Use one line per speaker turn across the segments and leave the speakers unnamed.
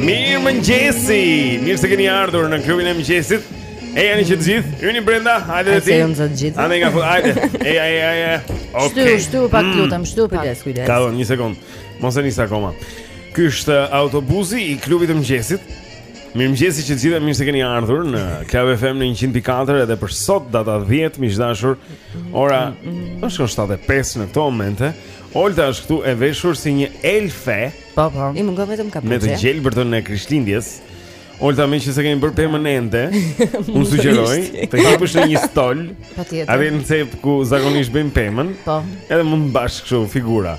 Mirëmëngjesi
Mirë se keni ardhur në klubin e mëngjesit. E janë që të gjithë Ju një brenda Hajde dhe ti
Ase jënë të gjithë
Ane nga fut Hajde E ja e ja e ja
Shtu, shtu pak mm. lutem Shtu pak Kujdes, kujdes
Ka një sekondë Mos e nis akoma Ky është autobuzi i klubit të mëngjesit Mirëmëngjesi që të gjithëve, mirë se keni ardhur në Club FM në 104 edhe për sot data 10 miq dashur. Ora është 7:05 në këtë moment. Olta është këtu e veshur si një elfe.
Po po. I mungon vetëm kapuçi.
Me të gjelbërtën e Krishtlindjes. Olta meqë s'e kemi bërë pemën ende. Unë sugjeroj të hipësh në një stol.
Patjetër.
Atje ku zakonisht bëjmë pemën?
Po.
Edhe mund të bësh
kështu
figura.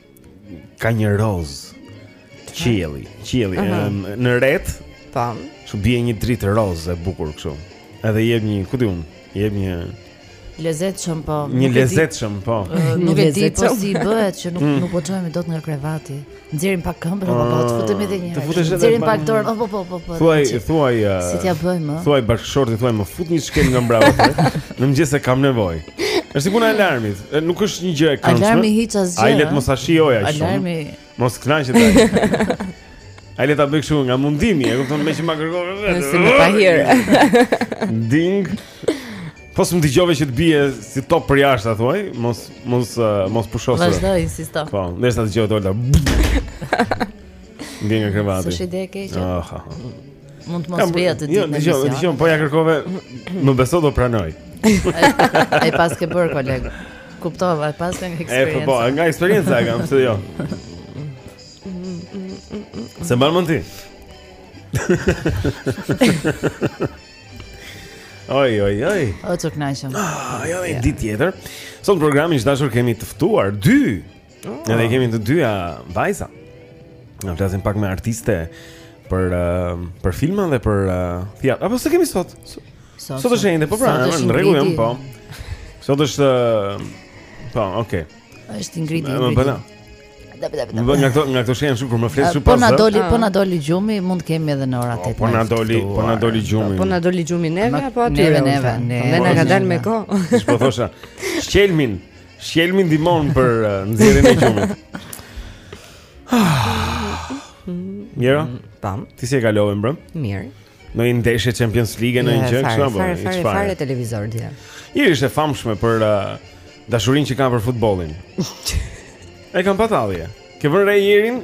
ka një roz qielli, qielli uh -huh. në, në ret,
tan,
ç'u bie një dritë roz e bukur kështu. Edhe jep një, ku di unë, jep një
lezetshëm po.
Një lezetshëm po.
Nuk e di po si bëhet që nuk mm. nuk po çohemi dot nga krevati. Nxjerrim pak këmbën apo po të futemi edhe një herë. Nxjerrim
pak
dorë. Po po po po.
Thuaj, thuaj.
Si t'ia bëjmë?
Thuaj bashkëshorti, thuaj më fut një shkelm nga mbrapa. Në mëngjes e kam nevojë. Është si puna e alarmit, nuk është një gjë e këndshme.
Alarmi hiç asgjë.
Ai le
të
mos ta shijoj aq shumë.
Alarmi.
Mos kënaqet ai. Ai le ta bëj kështu nga mundimi, e kupton, meqë ma kërkon vetë.
Si më pa hir.
Ding. Po s'më dëgjove që të bie si top përjashta a thuaj, mos mos uh, mos pusho.
Vazhdo insisto.
Po, ndërsa dëgjoj Olta. Nga krevati.
S'është ide e keqe.
Aha.
Mund të mos vijë të ditë. Jo,
dëgjoj, dëgjoj, po ja kërkove. Më beso do pranoj.
Ai pas ke bër koleg. Kuptova, ai pas nga eksperienca.
E po, nga eksperienca e kam, pse jo. S'e mban mend ti. Oj, oj, oj.
O të kënaqem.
Ah, jo, një ditë tjetër. Sot në programin e dashur kemi të ftuar dy Oh. Edhe i kemi të dyja vajza. Ne flasim pak me artiste për uh, për filma dhe për uh, teatër. Apo s'e kemi sot? Sot, sot është ende, po pra, në rregull jam po. Sot është uh, po, okay.
Është Ingrid.
Më bën. Më bën këto nga këto shenja shumë kur më flet shumë pas.
Po
na
doli, po na doli gjumi, mund të kemi edhe në orën tetë.
Po na doli, po na doli gjumi.
Po na doli gjumi neve apo aty?
Neve, neve.
Ne na ka dalë me kohë.
Ç'po thosha? Shkelmin. Shkelmi ndihmon për uh, nxjerrjen e gjumit. Mirë,
tani.
Ti si e kalove mbrëm?
Mirë.
Ndonjë ndeshje Champions League ndonjë gjë kështu apo?
Fare, fare, fare televizor dje.
Është e famshme për uh, dashurinë që ka për futbollin. Ai ka batalje. Ke vënë re Jerin?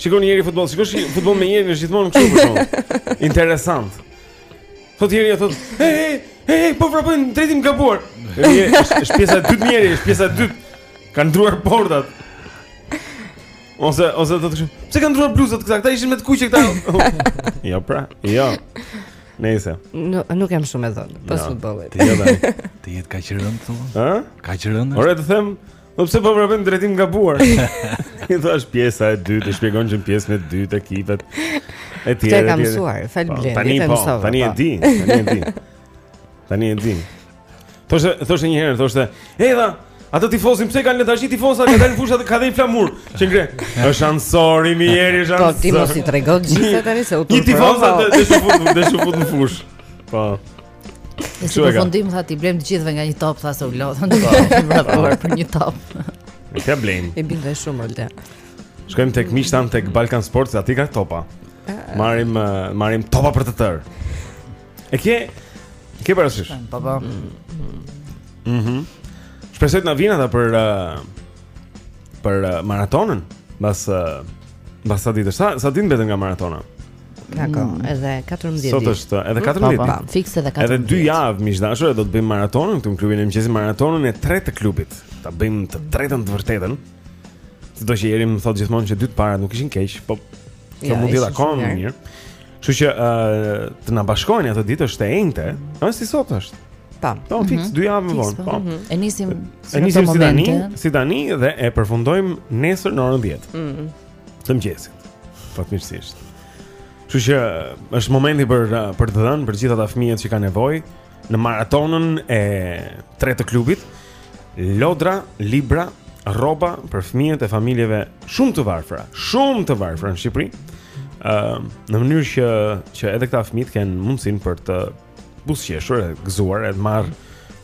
Shikon Jeri futboll, shikosh futboll me Jerin është gjithmonë kështu për shkak. Interesant. Po ti ja thotë, hey, hey, po vrapojnë në drejtim të gabuar. Është pjesa e dytë Mjeri, është pjesa e dytë. Kan ndruar portat. Ose ose do të thësh, pse kanë ndruar bluzat këta? Këta ishin me të kuqe këta. Jo pra, jo. Nëse.
Nuk nuk jam shumë e dhënë pas futbollit.
Të jetë.
Të jetë kaq e rëndë thua?
Ë?
Kaq e rëndë?
Ore të them, Po pse po vrapon në drejtim të gabuar? I thua është pjesa e dytë, e shpjegon që në pjesën e dytë ekipet e tjerë.
E kam mësuar, falë
po,
Blendi,
tani po, tani e
po.
di, tani e di. Tani e di. Thoshte, thoshte një herë, thoshte, "Eva, Ato tifozin pse kanë letashi tifozat që dalin në fushë, ka dhe një flamur që ngre. Është anësori Mjeri, është
anësori.
Po
ti mos i trego gjithë tani se u turpërova.
Një tifoza të të shufut, të shufut në fush. Po.
E si përfundim tha t'i blejmë të gjithëve nga një top tha se u lodhën. Po, po. për një top.
T'i blejmë.
E bindë shumë Olta.
Shkojmë tek miqtë tanë tek Balkan Sports aty ka topa. Marrim marrim topa për të tërë. E ke ke parasysh?
Po po.
Mhm. Shpresoj të na vijnë ata për për maratonën, mbas mbas sa ditësh. Sa sa ditë mbetën nga maratona?
Dakor, mm. edhe 14 ditë.
Sot është edhe 14
mm.
ditë.
Po, fiks edhe 14.
Edhe 2 javë miq të dashur, do të bëjmë maratonën këtu në klubin e mëngjesit, maratonën e tretë të klubit. Ta bëjmë të tretën të vërtetën. Sidoqë Mjeri më thotë gjithmonë që dy të parat nuk ishin keq, po kjo
ja,
mund të jetë më mirë. Kështu që uh, të na bashkoheni atë ditë është e enjte, ëh si sot është.
Tam.
Po, po fiks mhm. dy javë më vonë.
Po.
po.
Mhm.
E nisim si tani, si tani dhe e përfundojmë nesër në orën 10.
Mhm.
Të mëngjesit. Fatmirësisht. Kështu që është momenti për për të dhënë për gjithë ata fëmijët që kanë nevojë në maratonën e tretë të klubit. Lodra, libra, rroba për fëmijët e familjeve shumë të varfra, shumë të varfra në Shqipëri. Ëm ehm, uh, në mënyrë që që edhe këta fëmijë të kenë mundësinë për të buzëqeshur, e gëzuar, të marrë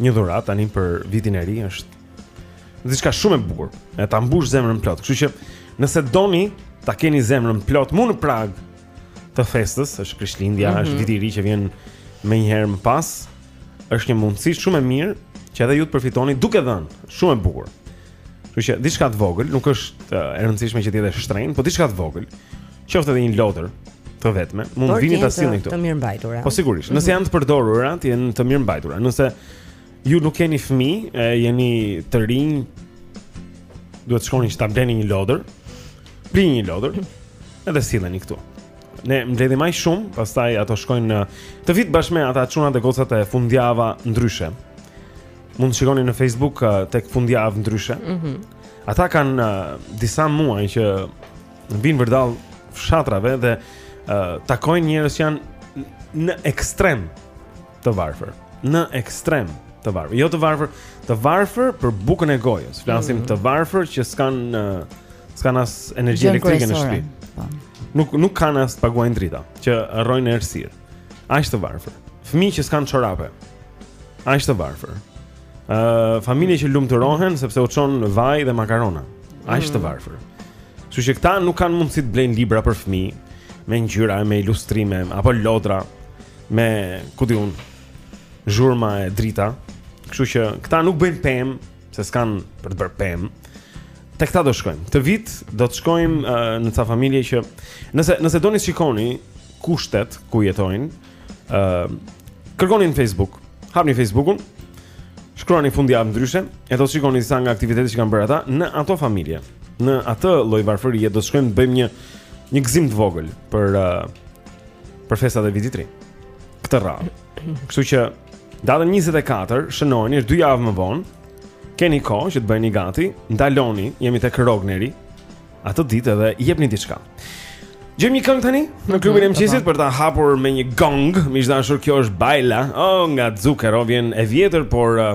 një dhuratë tani për vitin e ri, është Diçka shumë e bukur, e ta mbush zemrën plot. Kështu që nëse doni ta keni zemrën plot mu në prag të festës, është Krishtlindja, mm -hmm. është viti i ri që vjen menjëherë më pas, është një mundësi shumë e mirë që edhe ju të përfitoni duke dhënë, shumë e bukur. Kështu që diçka të vogël, nuk është e rëndësishme që të jetë e shtrenjtë, por diçka të vogël, qoftë edhe një lodër të vetme, mund
të
vini ta sillni këtu.
Të mirëmbajtura.
Po sigurisht, nëse mhm. janë të përdorura, të jenë të mirëmbajtura. Nëse Ju nuk keni fëmijë, jeni të rinj. Duhet të shkoni që ta bleni një lodër. Blini një lodër. Edhe silleni këtu. Ne mbledhim më shumë, pastaj ato shkojnë këtë vit bashkë me ata çunat e gocat e Fundjavë ndryshe. Mund të shikoni në Facebook uh, tek Fundjavë Ndryshe.
Mhm.
Mm ata kanë uh, disa muaj që vinë vërdall fshatrave dhe uh, takojnë njerëz që janë në ekstrem të varfër. Në ekstrem të varfër. Jo të varfër, të varfër për bukën e gojës. Flasim mm. të varfër që s'kan s'kan as energji elektrike në shtëpi.
Po.
Nuk nuk kanë as të paguajnë drita, që rrojnë në errësirë. Aq të varfër. Fëmijë që s'kan çorape. Aq të varfër. Ë uh, familje që lumturohen sepse u çon vaj dhe makarona. Aq të mm. varfër. Kështu që këta nuk kanë mundësi të blejnë libra për fëmijë me ngjyra, me ilustrime apo lodra. me ku di un zhurma e drita. Kështu që këta nuk bëjnë pemë, se s'kan për të bërë pemë. Tek ta do shkojmë. Këtë vit do të shkojmë uh, në ca familje që nëse nëse doni shikoni kushtet ku jetojnë, ë uh, kërkoni në Facebook, hapni Facebookun, shkruani Fundjavë Ndryshe, e do të shikoni disa nga aktivitetet që kanë bërë ata në ato familje. Në atë lloj varfërie do të shkojmë të bëjmë një një gëzim të vogël për uh, për festat e vitit të ri. Këtë radhë. Kështu që datën 24 shënojeni është dy javë më vonë. Keni kohë që të bëheni gati, ndaloni, jemi tek Rogneri. Atë ditë edhe jepni diçka. Gjejmë një këngë tani në klubin e mhm, mëngjesit për ta hapur me një gong. Miq të dashur, kjo është Baila. Oh, nga Zucchero vjen e vjetër, por uh,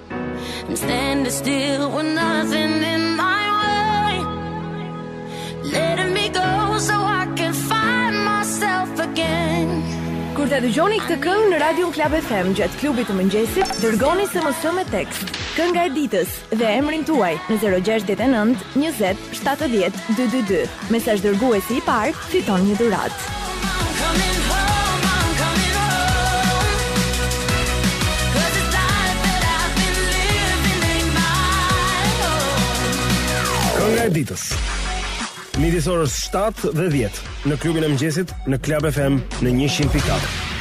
Kur ta dëgjoni këtë këngë në radion Club FM gjatë klubit të mëngjesit, dërgoni SMS me tekst. Kënga e ditës dhe emrin tuaj në 069 20 70 222. Mesazhdërguesi i parë, Fiton një dhuratë!
Kënga e ditës. Midis orës 7 dhe 10 në klubin e mëngjesit në Club FM në 100.4.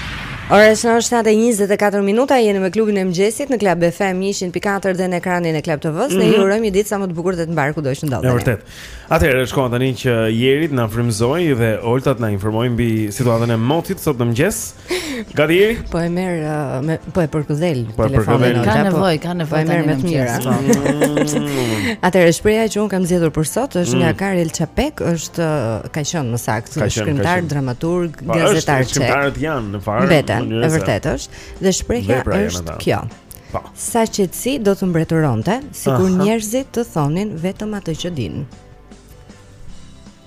Ora është 7:24 minuta, jeni me klubin e mëngjesit në Club FM 100.4 dhe në ekranin e Club TV-së. Ne ju urojmë një ditë sa më të bukur dhe të mbarë kudo që ndodheni.
Është vërtet. Atëherë është koha tani që Jeri të na frymëzojë dhe Olta të na informojë mbi situatën e motit sot në mëngjes. Gati Jeri?
Po e merr uh, me po e përkëdhel
po
telefonin.
Ka nevojë, ka nevojë
po
tani
me të mira.
Mm.
Atëherë shprehja që un kam zgjedhur për sot është nga
mm.
Karel Çapek, është uh, ka qenë më saktë shkrimtar, dramaturg,
po,
gazetar çek.
Shkrimtarët janë në
fakt
vërtet,
e vërtetë është. Dhe shprehja është kjo. Është.
Po.
Sa qetësi do të mbretëronte, sikur njerëzit të thonin vetëm atë që dinë.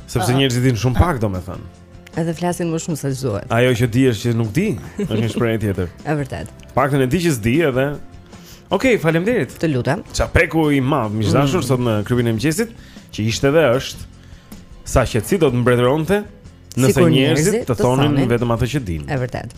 Sepse njerëzit dinë shumë pak, domethënë.
Edhe flasin më shumë se duhet.
Ajo që di është që nuk di, është një shprehje tjetër.
Është vërtet.
Paktën e di që s'di edhe. Okej, okay, faleminderit.
Të lutem.
Çapeku i madh, miq dashur
mm.
sot në klubin e mëngjesit, që ishte dhe është sa qetësi do të mbretëronte nëse njerëzit të thonin vetëm atë që dinë.
Është
vërtet.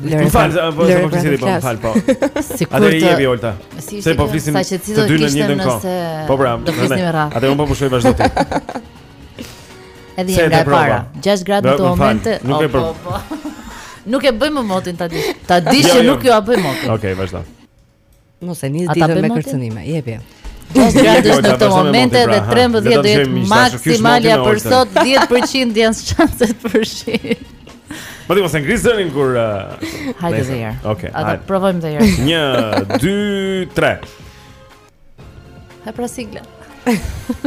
Më fal, po
të
flisni po më fal po. Atëherë jepi Olta. Se po
flisim
të dy në një kohë. Po pra,
do të flisni me radhë.
Atëherë unë po pushoj vazhdo ti.
Edhe një nga para. 6 gradë në këtë moment.
Nuk e
po, po. Nuk e bëjmë motin ta dish. Ta dish që
jo,
jo. nuk jua bëjmë motin.
Okej, vazhdo.
Mos e nis ditën me kërcënime. Jepi.
6 gradë në këto
momente
dhe 13
pra,
do jetë maksimalja për sot 10% janë shanset për shi.
Po ti mos e ngri zërin kur uh,
Hajde dhe një herë.
Okej. Hajde ta
provojmë dhe një herë?
1 2 3.
Hajde pra sigla.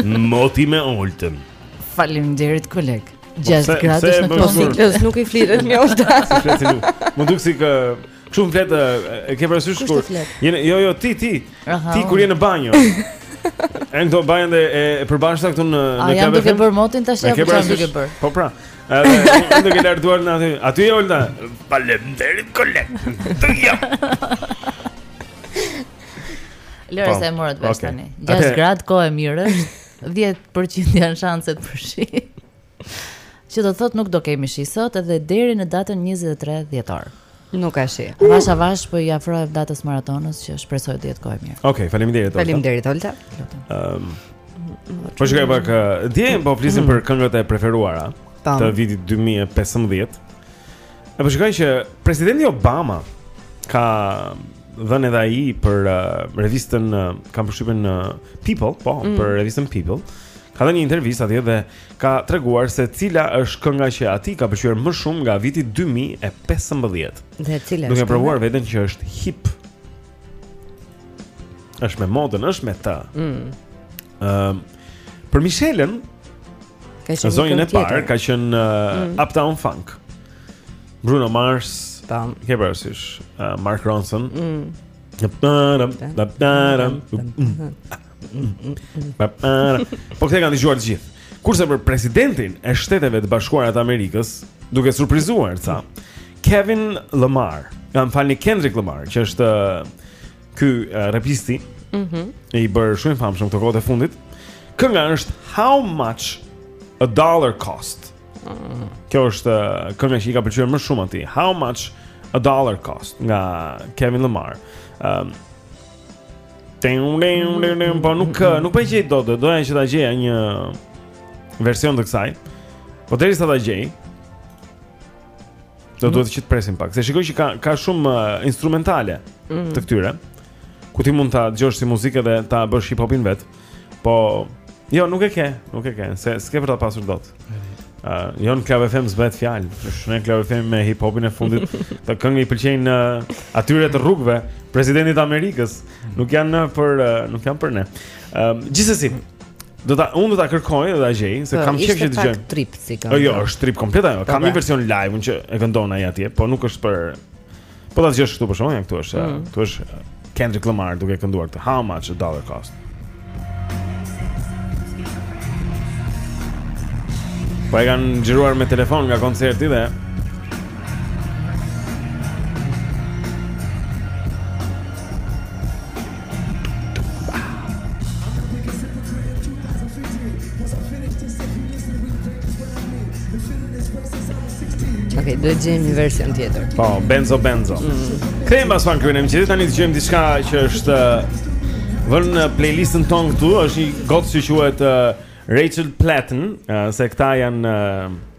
Moti me Oltën.
Faleminderit koleg.
Gjashtë
po, gradë në
komiklës nuk i flitet me Oltën.
Mund të si Kështu më flet, e ke parasysh kur
je
në jo jo ti ti.
Aha.
Ti kur je në banjo. E në këto banjot e përbashkëta këtu në në
kafe.
A
jam
duke
bërë motin tash apo çfarë duke bërë?
Po pra. Edhe unë duke lart duart aty. Aty je Olta. Faleminderit koleg. Të jap.
Lëre
po,
se e morët vesh tani. 6 gradë kohë e mirë është. 10% janë shanset për shi. Që do të thotë nuk do kemi shi sot dhe deri në datën 23 dhjetor.
Nuk ka shi.
Avash avash po i afrohem datës maratonës që shpresoj të jetë kohë e mirë.
Okej, okay, faleminderit.
Faleminderit Olta.
Ëm. Um, po shikoj pak uh, dje, po flisim mm. për këngët e preferuara
Tam.
të vitit 2015. E po shikoj që presidenti Obama ka dhënë edhe ai për uh, revistën uh, kam përshtypën uh, People, po,
mm.
për revistën People. Ka dhënë një intervistë atje dhe ka treguar se cila është kënga që atij i ka pëlqyer më shumë nga viti 2015.
Dhe cila është?
Duke
provuar
veten që është hip. Është me modën, është me ta.
Ëm mm.
um, për Michelën
ka qenë
zonjën e parë, ka qenë uh,
mm.
Uptown Funk. Bruno Mars,
tam,
ke parasysh, uh, Mark Ronson.
Mm.
Po këtë kanë dëgjuar të gjithë. Kurse për presidentin e Shteteve të Bashkuara të Amerikës, duke surprizuar ca, Kevin Lamar, më falni Kendrick Lamar, që është ky repisti, ëh,
mm
i bërë shumë famshëm këto kohët e fundit. Kënga është How Much a Dollar Cost. Mm. Kjo është kënga që i ka pëlqyer më shumë atij. How Much a Dollar Cost nga Kevin Lamar. Ëm um, Po nuk eh, nuk po e gjej dot, do doja që ta gjeja një version të kësaj.
Po derisa ta gjej. Do duhet të presim pak. Se shikoj që ka ka shumë eh, instrumentale
mhm.
të këtyre. Ku ti mund ta dëgjosh si muzikë dhe ta bësh hip hopin vetë. Po, jo, nuk e ke, nuk e ke, se s'ke për ta pasur dot. Uh, jo në Klab FM s'bëhet fjalë, s'shkon në Klab FM me hip-hopin e fundit, këto këngë i pëlqejnë uh, atyre të rrugëve, presidentit të Amerikës, nuk janë për, uh, nuk janë për ne. Uh, gjithsesi, do ta, unë do ta kërkoj dhe do ta gjej, se
po,
kam qejf që
ta
dëgjojmë.
Trip si
këngë. O,
jo,
është trip komplet ajo, kam një version live, unë që e këndon ai atje, po nuk është për Po ta dëgjosh këtu për shembull, këtu është,
mm.
këtu është Kendrick Lamar duke kënduar këtë How much a dollar cost. Po e kanë xhiruar me telefon nga koncerti dhe
Okej, okay, duhet të gjejmë një version tjetër.
Po, Benzo Benzo.
Mm.
Kthehem pas pak këtu në mëngjes tani të dëgjojmë diçka që është uh, vënë në playlistën tonë këtu, është një gocë që quhet uh, Rachel Platten, uh, se këta janë uh,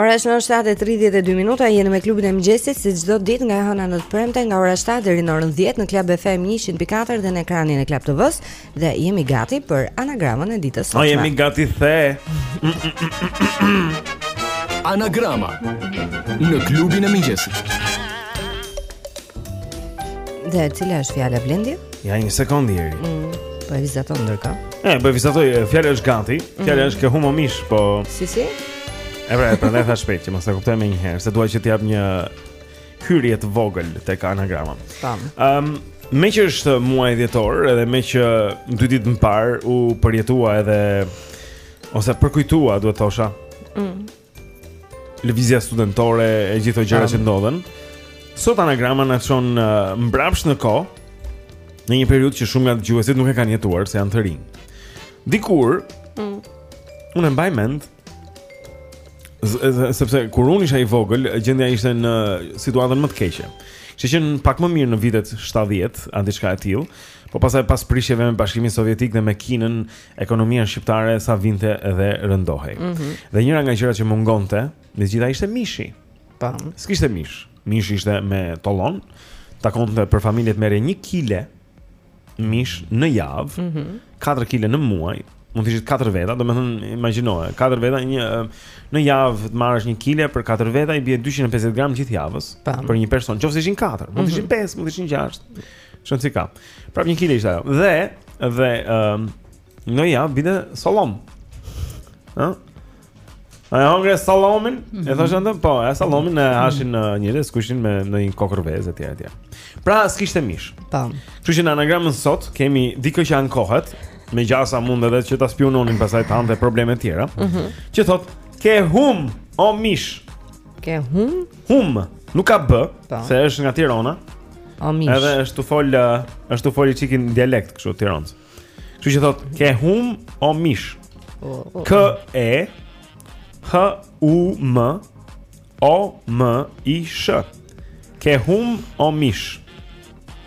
Ora është 7:32 minuta, jeni me klubin e mëngjesit si çdo ditë nga e hëna në të premte nga ora 7 deri në orën 10 në Club FM 104 dhe në ekranin e Club TV-s dhe jemi gati për anagramën e ditës
së
sotme.
Po jemi gati, the.
Anagrama në klubin e mëngjesit.
Dhe cila është fjala Blendi?
Ja një sekondë Jeri.
Mm, po e vizaton, ndërkaq.
E, po e vizatoj, fjala është gati. Fjala
mm.
është ke humo mish, po.
Si si?
E prandaj e thashë shpejt, që mos e kuptoj menjëherë, se dua që të jap një hyrje të vogël tek anagrama.
Tamam.
Ehm, um, meqë është muaj dhjetor, edhe meqë dy ditë më parë u përjetua edhe ose përkujtua, duhet thosha.
Mm.
Lëvizja studentore e gjithë ato gjëra që ndodhen. Sot anagrama na çon uh, mbrapsht në kohë, në një periudhë që shumë nga dëgjuesit nuk e kanë jetuar se janë të rinj. Dikur,
mm.
unë mbaj mend sepse kur unë isha i vogël, gjendja ishte në situatën më të keqe. Kishte qenë pak më mirë në vitet 70, a diçka e tillë. Po pastaj pas prishjeve me Bashkimin Sovjetik dhe me Kinën, ekonomia shqiptare sa vinte dhe rëndohej.
Mm -hmm.
Dhe njëra nga gjërat që mungonte, me të gjitha ishte mishi.
Po.
S'kishte mish. Mishi ishte me tollon. Takonte për familje të merrje 1 kg mish në javë,
mm -hmm.
4 kg në muaj, mund të ishin 4 veta, domethënë, imagjinoje, 4 veta, një, në javë të marrësh një kile për 4 veta, i bie 250 gram gjithë javës,
Tam.
për një person, qoftë se ishin 4, mund të ishin 5, mhm. mund të ishin 6, S'ka rëndësi. Prap një kile ishte ajo. Dhe dhe ëm um, në javë binte sallam. Ë? A e hëngre sallamin? Mm -hmm. E mhm. thashë ndonjë? Po, e sallamin e hanin mm -hmm. njerëz kushin me një kokërr vezë etj etj. Pra, s'kishte mish.
Tam. Po.
Kështu që në anagramën sot kemi dikë që ankohet me gjasa mund edhe që ta spiunonin pastaj të kishte dhe probleme të tjera.
Mm -hmm.
Që thotë, "Ke hum o mish."
Ke hum?
Hum. Nuk ka b,
po.
se është nga Tirona.
O mish.
Edhe është tu fol, është tu fol i çikin dialekt kështu Tirone. Kështu që thotë ke hum o mish.
Oh, oh.
K E H U M O M I S H. Ke hum o mish.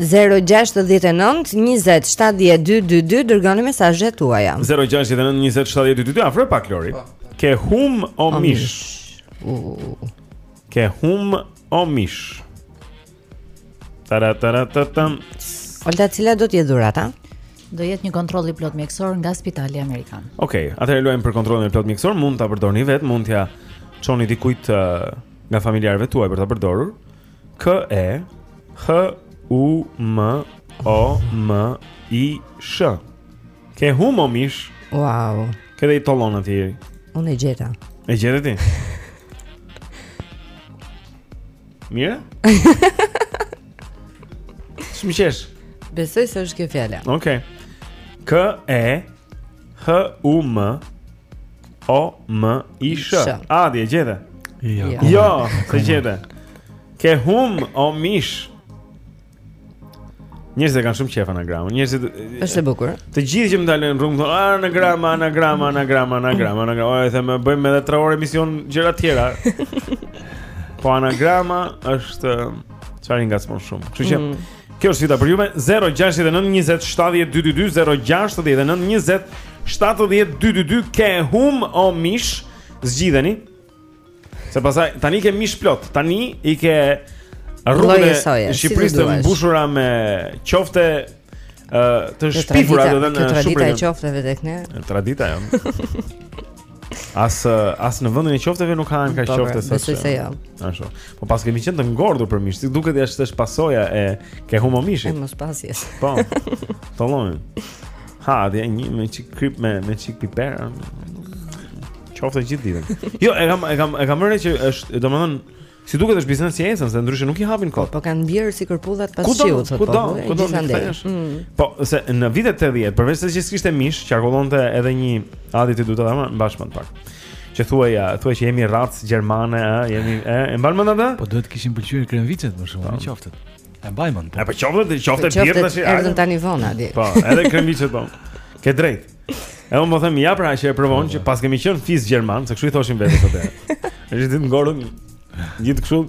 0-6-19-27-12-22 Dërgoni mesazhet tuaja
0-6-19-27-12-22 Afroje pak, Lori po. Ke hum o mish Ke hum o mish Tara, tara, tara, tara
Olta, cila do t'jetë dhurata?
Do jetë një kontroll i plotë mjekësor nga Spitali Amerikan.
Okej, okay, atëherë luajmë për kontrollin e plotë mjekësor, mund ta përdorni vetë, mund t'ia çoni dikujt uh, nga familjarët tuaj për ta përdorur. K E H U M O M I S H. Ke hum o mish.
Wow.
Ke dhe një tollon aty.
Unë e gjeta.
E gjeta ti? Mirë? Shumë qesh.
Besoj se është kjo fjala.
Okej. Okay. K E H U M O M I S
H.
A ti e gjete?
Jo,
jo, jo s'e gjete. Ke hum o mish. Njerëzit e kanë shumë qejf anagramën. Njerëzit
Është e bukur.
Të gjithë që më dalin në rrugë thonë ah, anagrama, anagrama, anagrama, anagrama, anagrama. Oj, them, bëjmë edhe 3 orë emision gjëra të tjera. po anagrama është çfarë i ngacmon shumë. Kështu që
mm.
Kjo është vita për juve 069 20 70 222 069 20 70 222 ke humb o mish zgjidheni. Se pasaj tani i ke mish plot, tani i ke
rrugët
e Shqipërisë të mbushura me qofte të shpifura domethënë.
Kjo tradita e qofteve tek ne.
Tradita jo. As as në vendin e qofteve nuk hanë kaq
po,
qofte
sa. Besoj se jo.
Ashtu. Po paskemi qenë të ngordhur për mish, duket është pasoja e ke humb
o
mish.
Po mospasjes.
Po. Tollon. Ha, dhe një me çik kripë me me çik piper. Qofte gjithë ditën. Jo, e kam e kam e kam rënë që është, domethënë Si duket është biznes i ecën, se ndryshe nuk i hapin kot.
Po, po kanë mbirë si kërpudhat pas shiut, thotë.
Kudo,
po,
kudo
në
këtë është.
Mm.
Po, se në vitet 80, përveç se që s'kishte mish, qarkullonte edhe një Adi të lutem më mbaj mend pak. Që thuhej, thuhej që jemi racë gjermane, ë, jemi, ë, e mban mend atë?
Po duhet të kishim pëlqyer kremvicet më shumë, se qoftet. E mbaj mend.
Po,
po
qoftet,
qoftet bjerë
tash.
Erdhën tani vonë Adi.
Po, edhe kremvicet po. Ke drejtë. E unë po them, ja pra që e provon që paskemi qenë fis gjerman, se kështu i thoshim vetes atëherë. Është ditë ngordhëm gjithë kështu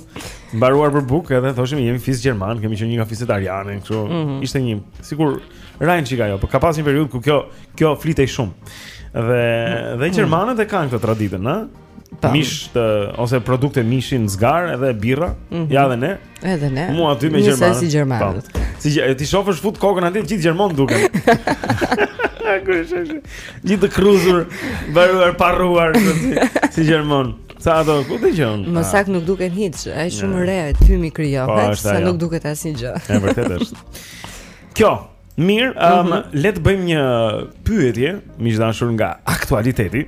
mbaruar për bukë edhe thoshim jemi fis gjerman, kemi qenë një nga fiset ariane kështu.
Mm -hmm.
Ishte një sikur ra një çikë ajo, por ka pas një periudhë ku kjo kjo flitej shumë. Dhe dhe mm -hmm. gjermanët e kanë këtë traditën, ëh?
Tam.
mish të ose produkte mishi në zgarë edhe birra,
mm -hmm.
ja dhe ne.
Edhe ne.
Po aty me gjermanët.
Njësoj si gjermanët.
Po. Si gjer, t'i shohësh fut kokën aty gjithë gjermanë duken. Një të kërrusur, parruar, parruar, si, si gjermanë. Sa ato, ku të çojnë?
Më ah. sakë nuk duket një gjë, e shumë re, ty
mi
kryo,
po,
sa nuk duket asnjë gjë.
E, vërtetë është. Kjo, Mirë, um,
mm -hmm.
le të bëjmë një pyetje, miq të dashur nga aktualiteti.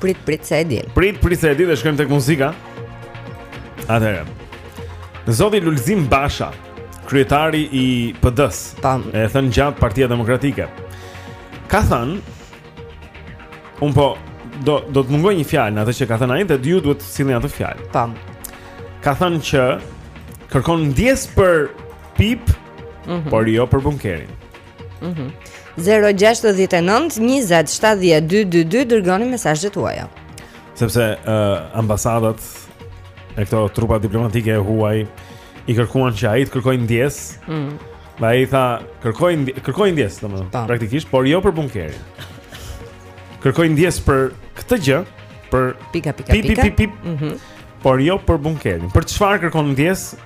Prit prit sa e di.
Prit prit sa e di dhe shkojmë tek muzika. Atëherë. Zoti Lulzim Basha, kryetari i PD-s, e thënë gjatë Partia Demokratike. Ka thënë unë po do do të mungojë një fjalë në atë që ka thënë ai dhe ju duhet të sillni atë fjalë.
Tam.
Ka thënë që kërkon ndjesë për pip
Mm -hmm.
Por jo për bunkerin.
Mhm. Mm 069 20 70 222 dërgoni mesazhet tuaja.
Sepse uh, ambasadat e këto trupa diplomatike e huaj i kërkuan që ai të kërkojë ndjesë.
Mhm.
Dhe ai tha, kërkoj kërkoj ndjesë, domethënë, praktikisht, por jo për bunkerin. Kërkoj ndjesë për këtë gjë, për
pika pika
pika. Pip,
pip,
pip, pip.
Mm -hmm.
Por jo për bunkerin. Për çfarë kërkon ndjesë?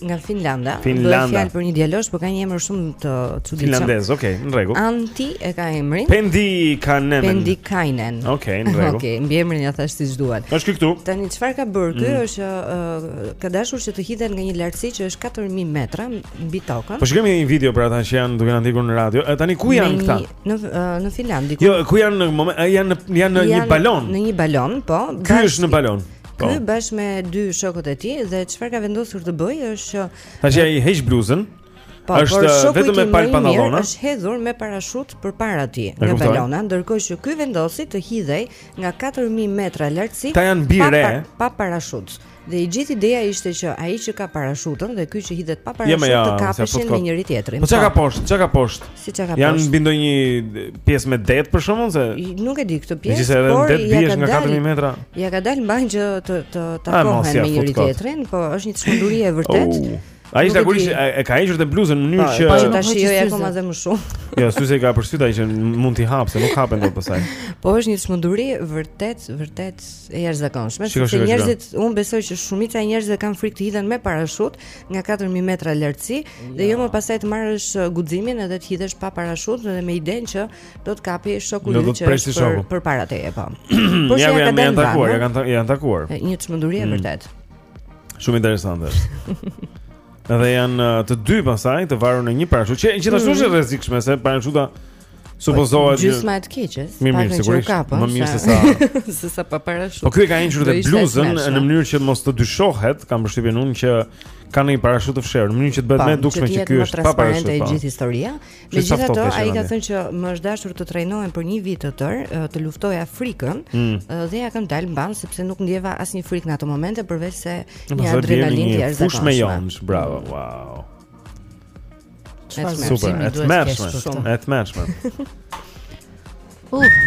nga
Finlanda.
Finlanda.
Bëhet fjalë për një djalosh, por ka një emër shumë të çuditshëm.
Finlandez, okay, në rregull.
Anti e ka emrin.
Pendi Kainen.
Pendi
Kainen. Okay, në rregull.
Okay, mbiemrin ia thashë siç duhet.
Është këtu.
Tani çfarë ka bërë ky
mm.
është uh, ka dashur që të hidhet nga një lartësi që është 4000 metra mbi tokën.
Po shikojmë një video për ata që janë duke na ndjekur në radio. E, tani ku janë këta?
Në uh, në Finlandë.
Jo, ku janë në moment, janë në janë në një balon.
Në një balon, po.
Ky është në balon. Po.
Ky bashkë me dy shokët e tij dhe çfarë ka vendosur të bëjë është që
Tash ai heq bluzën.
Po,
është
eh,
vetëm me
një palë
pantallona.
Është hedhur me parashut përpara tij nga balona, ndërkohë që ky vendosi të hidhej nga 4000 metra lartësi.
Këta janë
mbi
re,
pa parashut. Dhe e gjithë ideja ishte që ai që ka parashutën dhe ky që hidhet pa parashut të kapeshin me njëri tjetrin.
Po çka ka po. poshtë? Çka ka poshtë?
Si çka ka poshtë?
Janë mbi ndonjë pjesë me det për shkakun se
nuk e di këtë pjesë.
Megjithëse
edhe
det biesh nga 4000 metra.
Ia ka dalë mbanë që të të takohen me njëri tjetrin, po është një çmenduri e vërtetë.
Oh. Ai ishte kur
ishte
e ka hequr dhe bluzën në mënyrë
po,
që
po tash jo akoma dhe më shumë.
Jo, sepse ka për sytë ai që mund t'i hap, se nuk hapen dot pastaj.
Po është një çmenduri vërtet, vërtet e jashtëzakonshme, sepse njerëzit, unë besoj që shumica e njerëzve kanë frikë të hidhen me parashut, nga 4000 metra lartësi ja. dhe jo më pastaj të marrësh uh, guximin edhe të hidhesh pa parashut dhe me idenë që do të kapë shoku yt që është për, përpara teje po. Po
ja, janë takuar, ja janë janë takuar.
Një çmenduri e
mm.
vërtetë.
Shumë interesante është. Dhe janë uh, të dy pasaj të varur në një parashut. Që gjithashtu mm. është e rrezikshme se parashuta Supozohet që
gjysma e të keqes.
Më mirë, sigurisht.
Ka,
po,
më
mirë se
sa se sa pa parashutë.
Po ky e ka hequr dhe bluzën në mënyrë që mos të dyshohet, kam përshtypjen unë që ka një parashut të fshehur, në mënyrë që të bëhet më e dukshme që ky është pa parashut. Po,
gjithë historia. Megjithatë, ai ka thënë që më është dashur të trajnohem për një vit të tërë, të luftoj frikën
mm.
dhe ia kam dalë mbanë sepse nuk ndjeva asnjë frikë në ato momente
përveçse
një adrenalinë e
jashtëzakonshme. Fushë me jonë, bravo. Wow. Super, e tmerrshme
Shumë
E tmerrshme
Uf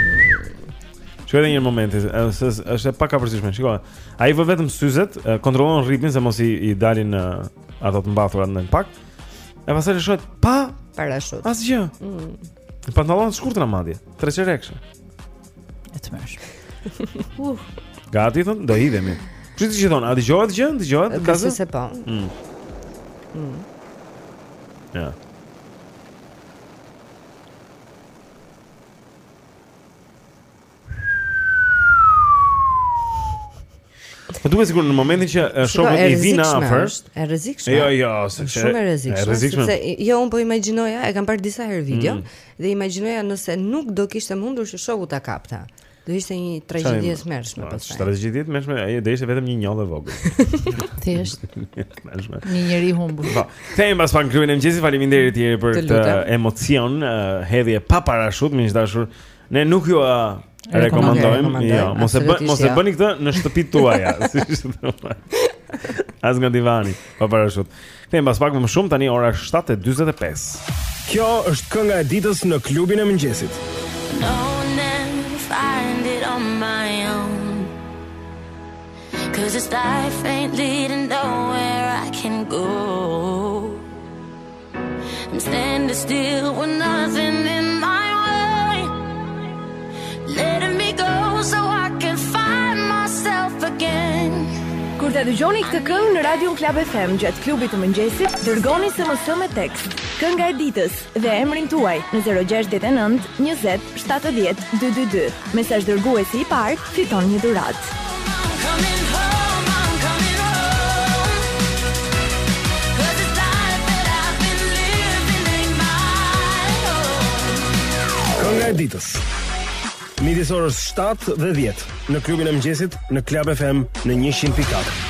Shiko edhe një moment, është është pak kapërcishme. Shiko. Ai vë vetëm syzet, kontrollon rripin se mos i, i dalin uh, ato të mbathurat ndopak. E pastaj lëshohet pa
parashut.
Asgjë.
Mm.
Në pantallona të shkurtra madje, tre çerekshë.
E tmerrshme.
Uh.
Gati thonë, do hidhemi. Ç'i thonë, a dëgjohet gjë?
Dëgjohet?
Ka zë
se po.
Mm.
Mm.
Ja. Po duhet sigur në momentin që
shoku
i
vjen
afër,
është e rrezikshme.
Jo, jo,
është shumë e rrezikshme.
E rrezikshme.
Sepse jo un po imagjinoja, e kam parë disa herë video
mm.
dhe imagjinoja nëse nuk do kishte mundur që shoku ta kapte. Do ishte një tragjedi e tmerrshme po
thua. Tragjedi e tmerrshme, ai do ishte vetëm një njollë e vogël.
Thjesht. Një njeri i humbur.
Po. Kthehemi pas pak në klubin e mëngjesit, faleminderit tjerë për këtë emocion, hedhje pa parashut, miq të dashur. Ne nuk jua rekomandojmë, jo, mos e
bëni
mos e
jo.
bëni këtë në shtëpitë tuaja, si ishte thënë. As nga divani, pa parashut. Kthehemi pas pak me më shumë tani ora 7:45.
Kjo është kënga e ditës në klubin e mëngjesit.
I'll find it on my own. Cause this life ain't leading nowhere I can go.
Kur ta dëgjoni këtë këngë në radion Klab FM gjatë klubit të mëngjesit, dërgoni SMS me tekst Kënga e ditës dhe emrin tuaj në 069 20 70 222. Mesazhdërguesi i parë, Fiton një dhuratë!
Kënga e ditës. Midis orës 7 dhe 10 në klubin e mëngjesit në Club FM në 100.4.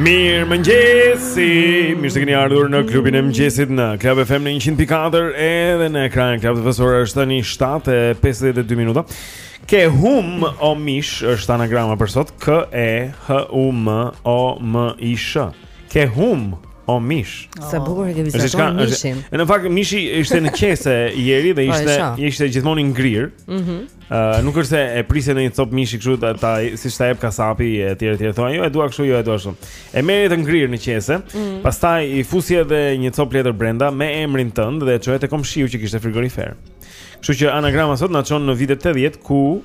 Mirëmëngjesi
Mirë se keni ardhur në klubin e mëngjesit në Klab FM në 100.4 Edhe në ekran Klab TV-së ora është tani 7 e 52 minuta Ke hum o mish është anagrama për sot K e h u m o m i sh Ke hum o mish
Sa bukur e ke vizatuar mishin
E në fakt mishi ishte në qese Jeri dhe
po,
ishte, ishte gjithmonë i ngrirë
mm
-hmm. Uh, nuk është se e prisnin një copë mishi kështu ta, ta siç ta jep kasapi e tjera tjera thonë jo e dua kështu jo e dua ashtu. E merrje të ngrirë në qese,
mm.
pastaj i fusje edhe një copë letër brenda me emrin tënd dhe e çoje te komshiu që kishte frigorifer. Kështu që anagrama sot na çon në vitet 80 ku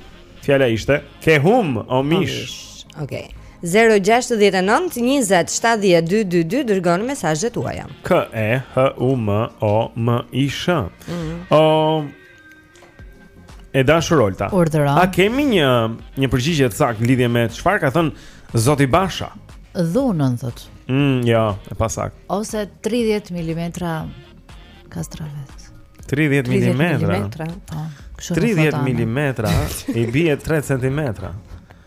fjala ishte ke hum o mish.
Okej. Okay. 069 20 70 222 dërgoni mesazhet tuaja.
K E H U M O M I SH.
Mm.
O E dashur Olta.
Urdhëro.
A kemi një një përgjigje të saktë lidhje me çfarë ka thënë Zoti Basha?
Dhunën thot.
Mm, jo, e pasaktë.
Ose 30 mm kastravet.
30 mm. 30 mm i bie 3 cm.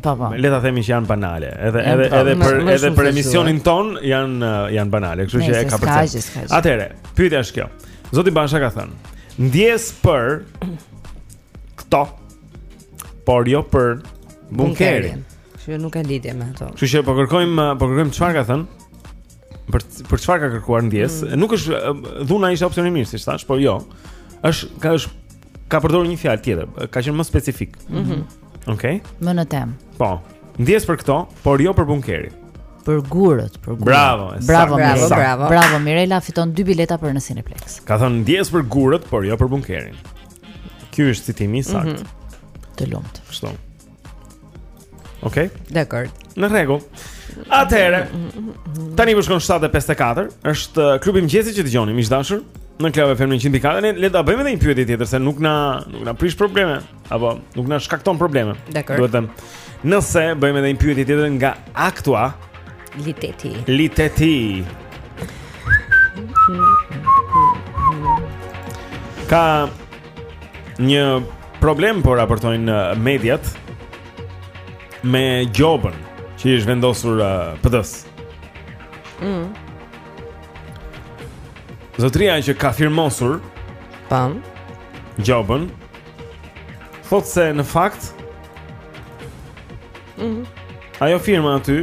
Po po.
Le ta themi që janë banale. Edhe
jan
edhe edhe për, edhe për emisionin tonë janë janë banale, kështu që e ka
përcjellë.
Atëre, pyetja është kjo. Zoti Basha ka thënë, ndjesë për këto por jo për bunkerin.
Kështu që nuk ka lidhje me ato.
Kështu që po kërkojmë po kërkojmë çfarë ka thënë? për për çfarë ka kërkuar ndjesë. Mm. Nuk është dhuna ishte opsion i mirë, siç thashë, por jo. Është ka është ka përdorur një fjalë tjetër, ka qenë më specifik.
Mhm. Mm -hmm.
Okej. Okay.
Më në temë.
Po. Ndjesë për këto, por jo për bunkerin
për gurët, për gurët.
Bravo,
bravo,
bravo,
bravo.
Bravo Mirela fiton dy bileta për në Cineplex.
Ka thënë ndjesë për gurët, por jo për bunkerin. Ky është citimi i saktë. Mm -hmm.
Të lumtë.
Kështu. Okej.
Okay. Dekord.
Në rregull. Atëherë, tani po shkon 7:54, është uh, klubi i mëngjesit që dëgjoni, miq të dashur, në Club FM 104, le ta bëjmë edhe një pyetje tjetër se nuk na nuk na prish probleme, apo nuk na shkakton probleme. Duhet të them. Nëse bëjmë edhe një pyetje tjetër nga aktua
liteti.
Liteti. Ka një Problem po raportojnë uh, mediat me gjobën që i është vendosur uh, PD-s.
Mm.
Zotëria që ka firmosur
tan
gjobën thotë se në fakt
mm.
ajo firma aty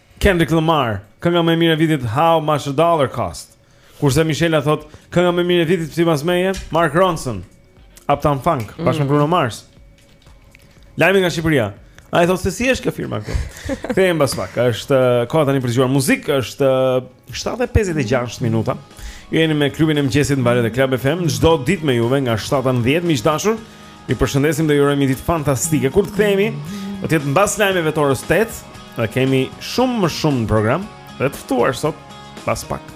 Kendrick Lamar, kënga më e mirë e vitit How Much a Dollar Cost. Kurse Michela thotë, kënga më e mirë e vitit sipas meje, Mark Ronson, Uptown Funk, mm. bashkë me Bruno Mars. Lajme nga Shqipëria. Ai thotë se si është kjo firma këtu. Kthehem pas pak. Është uh, koha tani për të dëgjuar muzikë, është uh, 7:56 minuta. Ju jeni me klubin e mëngjesit në valët e Club FM çdo ditë me juve nga 7:10 miq të dashur. Ju përshëndesim dhe ju urojmë një ditë fantastike. Kur të kthehemi, do të jetë mbas lajmeve të orës 8, dhe kemi shumë më shumë në program dhe të ftuar sot pas pak.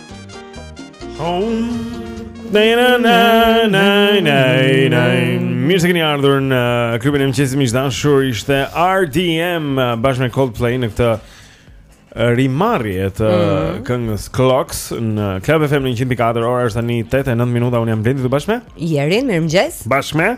Mirë se keni ardhur në klubin e mëngjesit miq të dashur, ishte RDM bashkë me Coldplay në këtë rimarrje të
mm -hmm.
këngës Clocks në Club FM në 104 ora është tani 8:09 minuta, unë jam Blendi këtu bashkë me
Jerin, mirëmëngjes.
Bashkë me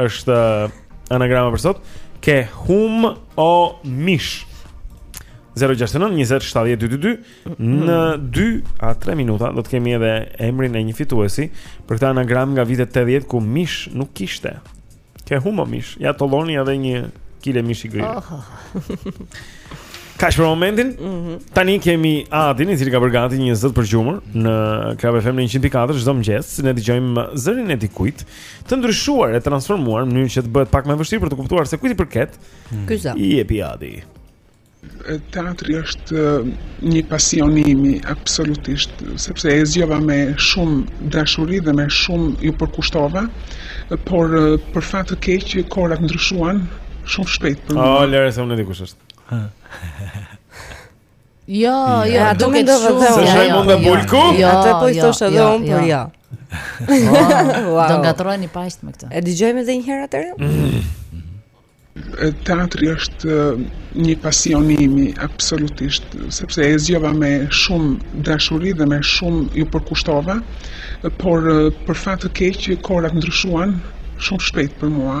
Është uh, anagrama për sot. Ke hum o mish. 069 20 70 222 në 2 a 3 minuta do të kemi edhe emrin e një fituesi për këtë anagram nga vitet 80 ku mish nuk kishte. Ke hum o mish. Ja tallonin edhe një kile mish të grirë.
Oh.
Kaq për momentin. Mm -hmm. Tani kemi Adin, i cili ka bërë gati një zë për gjumin në Club FM 104 çdo mëngjes. Ne dëgjojmë zërin e dikujt. të ndryshuar e transformuar në mënyrë që të bëhet pak më e vështirë për të kuptuar se kujt i përket. Hmm.
Ky zë.
I jepi Adi.
Teatri është një pasion i mi absolutisht, sepse e zgjodha me shumë dashuri dhe me shumë iu përkushtova, por për fat të keq kohërat ndryshuan shumë shpejt për mua.
Oh, lere se unë e di kush është.
Jo, jo,
atë
duket
mendova
shumë.
dhe unë.
Se
shaj
mund të
bulku?
Jo,
Atë po i
jo,
thosha dhe
jo,
unë, por jo. ja.
Wow. Do ngatërroheni pak me këtë.
E dëgjojmë edhe një herë atëherë?
E, Teatri është e, një pasion imi, absolutisht, sepse e zgjodha me shumë dashuri dhe me shumë iu përkushtova, e, por e, për fat të keq kohërat ndryshuan shumë shpejt për mua.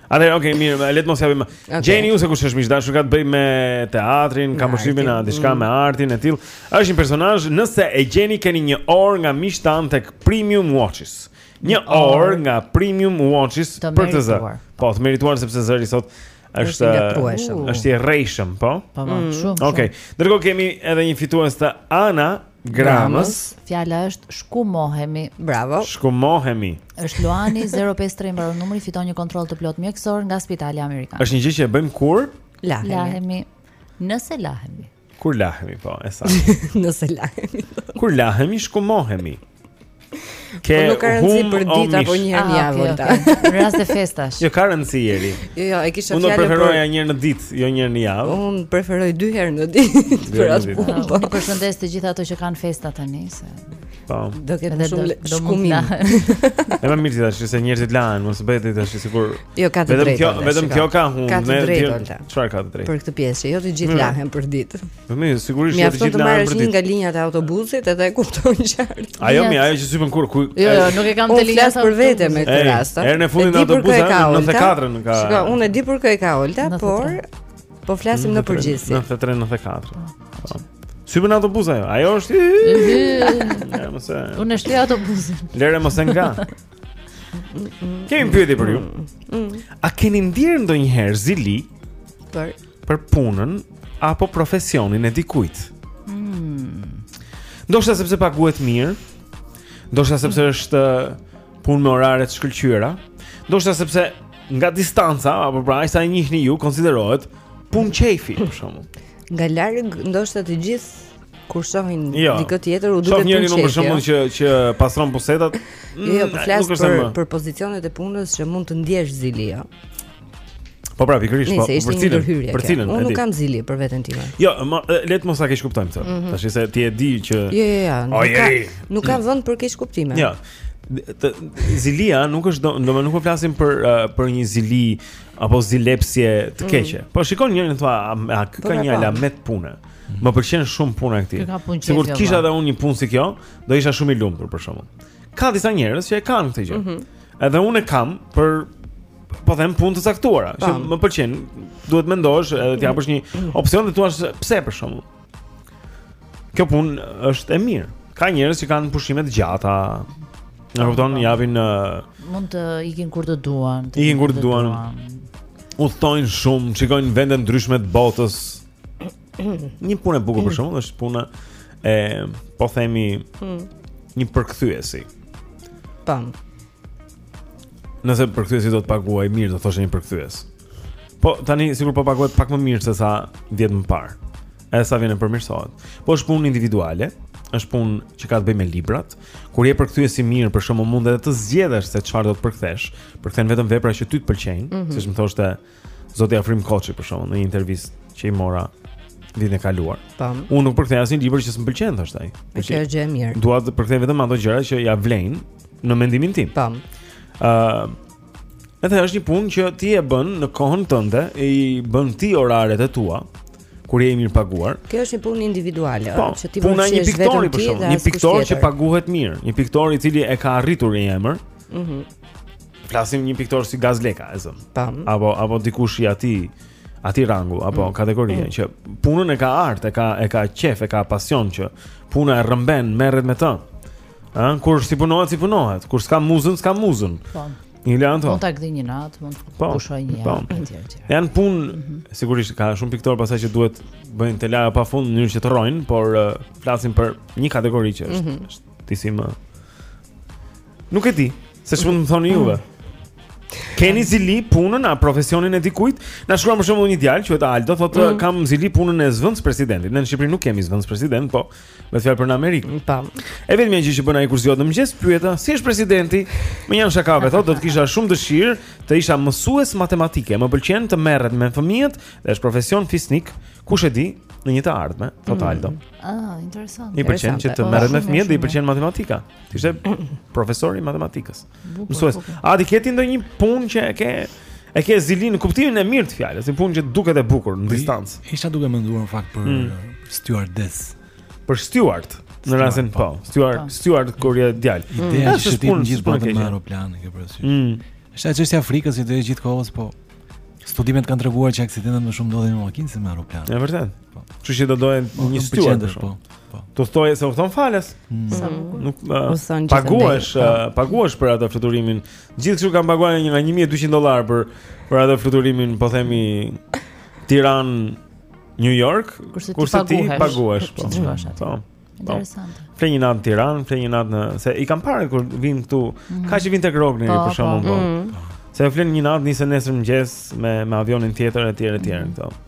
Atëherë, okay, mirë, të mos japim.
Okay.
Gjeni ju se kush është miq të dashur ka të bëjë me teatrin,
kam
përshtypjen a diçka
mm.
me artin e tillë. Është një personazh, nëse e gjeni keni një orë nga miqtë tanë tek Premium Watches. Një
orë
nga Premium Watches për këtë zë. Po, të merituar sepse zëri sot
është
është i rrejshëm, po?
Po, po mm. shumë.
Okej. Okay. Ndërkohë kemi edhe një fitues të Ana Gramës.
Fjala është shkumohemi.
Bravo.
Shkumohemi.
Është Luani 053 mbaron numri fiton një kontroll të plotë mjekësor nga Spitali Amerikan.
Është një gjë që e bëjmë kur
lahemi.
Lahemi. Nëse lahemi.
Kur lahemi po, është.
Nëse lahemi.
kur lahemi shkumohemi. Ke
po nuk ka rëndësi për ditë apo një herë në
ah,
javë
okay, okay. ta. Në rast të festash.
Jo ka rëndësi Eri.
Jo, jo, e kisha fjalën.
Unë preferoj
për...
një herë në ditë, jo një herë në javë.
Unë preferoj dy herë në ditë për atë punë. Po.
Unë përshëndes të gjitha ato që kanë festa tani se.
Po.
Do ketë më shumë shkumim.
Ne më mirë tash se njerëzit lahen, mos bëhet tash sikur.
Jo, ka të drejtë.
Vetëm
kjo,
vetëm kjo ka humbë. Çfarë ka të drejtë?
Për këtë pjesë, jo të gjithë
mm.
lahen për ditë.
Po mirë, sigurisht që të gjithë lahen për ditë.
nga linjat e autobusit edhe e kupton qartë.
Ajo mi, ajo që s'hipën kurrë ku.
Jo, jo, nuk e kam të linjat
për vete me këtë rast.
Herën e fundit në autobus
ka
94-ën ka.
Shikoj, unë e di për kë e ka Olta, por po flasim në përgjithësi.
93 94. Po. S'hipën autobus ajo. Ajo është. Ja, mos e.
Unë shtoj autobusin.
Lere mos e nga. Kemi pyetje për ju. Mm, mm. A keni ndjerë ndonjëherë zili?
Për
për punën apo profesionin e dikujt. Mm. Ndoshta sepse paguhet mirë, ndoshta sepse është punë me orare të shkëlqyera, ndoshta sepse nga distanca apo pra ai sa e njihni ju konsiderohet punë qejfi për shembull.
Nga larg ndoshta të gjithë kur shohin
jo.
dikë tjetër u duket
punë qejfi. Shohin
një për
shembull jo. që që pastron pusetat.
Jo, jo
mm,
po flas për për pozicionet e punës që mund të ndjesh zili, jo.
Po pra, pikërisht, po. Për cilën? Për cilën?
Unë nuk kam zili për veten time.
Jo, ma, le të mos ta keqkuptojmë këtë.
Mm -hmm.
Tash se ti e di që
Jo, jo, jo. Nuk ka nuk ka vend për keqkuptime.
Jo. Të, zilia nuk është domethënë nuk po flasim për uh, për një zili apo zilepsje të
mhm.
keqe. Mm. Po shikon njërin thua a, a ky
po,
ka
pra,
një
po.
alamet pune. Mhm. Më pëlqen shumë puna e këtij. Sikur
t'kisha
edhe unë një punë si kjo, do isha shumë i lumtur për shembull. Ka disa njerëz që e kanë këtë gjë.
Mm -hmm.
Edhe unë e kam për po them punë të caktuara, që më pëlqen. Duhet të mendohesh edhe të japësh një opsion dhe të thuash pse për shembull. Kjo punë është e mirë. Ka njerëz që kanë pushime të gjata. Më po, kupton, po.
mund të vijnë kur të duan, të
ikin kur të duan. Udhëtojnë shumë, shikojnë vende të ndryshme të botës. Një punë e bukur për shembull është puna e po themi
hmm.
një përkthyesi.
Tamam.
Nëse përkthyesi do të paguhej mirë, do thosha një përkthyes. Po tani sikur po paguhet pak më mirë se sa vjet më parë. Edhe sa vjen e përmirësohet. Po është punë individuale, është punë që ka të bëjë me librat. Kur je përkthyes i mirë, për shembull mund edhe të zgjedhësh se çfarë do të përkthesh. Përkthen vetëm vepra që ty të pëlqejnë,
mm -hmm.
siç më thoshte, Zoti Afrim Koçi për shembull në një intervistë që i mora vitin e kaluar.
Tamam.
Unë nuk përkthej asnjë libër që s'më pëlqen thoshte ai.
Kjo është gjë e mirë.
Dua të përkthej vetëm ato gjëra që ia vlejnë në mendimin tim.
Tamam.
Ë uh, Edhe është një punë që ti e bën në kohën tënde, i bën ti oraret e tua kur je i mirëpaguar.
Kjo është një punë individuale,
po,
që ti
vjen një
piktor
për shembull, një piktor që paguhet mirë, një piktor i cili e ka arritur një emër.
Mhm.
Mm Flasim një piktor si Gaz Leka, e zëmë.
Tamam.
Apo apo dikush i atij atij rangu apo
mm.
kategorie
mm.
që punën e ka art, e ka e ka qejf, e ka pasion që puna e rrëmben, merret me të. Ëh, kur s'i punohet, s'i punohet. Kur s'ka muzën, s'ka muzën.
Po.
Një lë anto.
Mund ta gdhijë një natë, mund të
po,
pushojë një
po.
javë etj etj.
Janë punë, mm -hmm. sigurisht ka shumë piktorë pastaj që duhet të bëjnë telajo pa fund në mënyrë që të rrojnë, por uh, flasim për një kategori që është
mm
-hmm. disi më Nuk e di, se ç'mund të më thoni juve. Keni zili punën a profesionin e dikujt? Na shkruan për shembull një djalë quhet Aldo, thotë
mm.
kam zili punën e zëvendëspresidentit. Ne në Shqipëri nuk kemi zëvendëspresident, po bëhet fjalë për në Amerikë.
Mm, tam.
E vetmja gjë që bën ai kur zgjohet në mëngjes pyet, si është presidenti? Mënjanë shakave, thotë do të kisha shumë dëshirë të isha mësues matematike. Më pëlqen të merrem me fëmijët, është profesion fisnik, kush e di, në një të ardhme, thotë mm. Aldo.
Ah, interesant.
I pëlqen që të merret me fëmijët dhe i pëlqen matematika. Ishte profesor i matematikës. Mësues. Adi, ke ti ndonjë punë që e ke e ke zili në kuptimin e mirë të fjalës, një punë që duket e bukur në
po,
distancë.
Isha duke menduar në fakt për
mm.
stewardess.
Për steward. Në rastin
po,
po. steward,
po.
steward kur je djalë.
Mm.
Ideja
është
ti
në gjithë botën me aeroplan, e ke parasysh.
Mm.
Është ajo çështja frikës që do ketë gjithë kohës, po studimet kanë treguar që aksidentet më shumë ndodhin me makinë se me aeroplan.
Është e vërtetë. Kështu që do
doja
një steward.
Po.
Po. Domethënë se udhëton falas. Mm.
Sa bukur.
Nuk uh,
paguan,
uh, paguhesh për atë fluturimin. Gjithsesi kanë paguar një nga 1200 dollar për për atë fluturimin, po themi Tiranë New York,
kurse ti paguhesh,
po. Po.
Interesant.
Fle një natë në Tiranë, fle një natë në se i kam parë kur vijnë këtu,
mm -hmm.
ka që vijnë tek Rogneri
po,
për po. shkakun
po.
Mm
-hmm.
Se flen një natë nisen nesër në mëngjes me me avionin tjetër etj etj këto. Mm -hmm.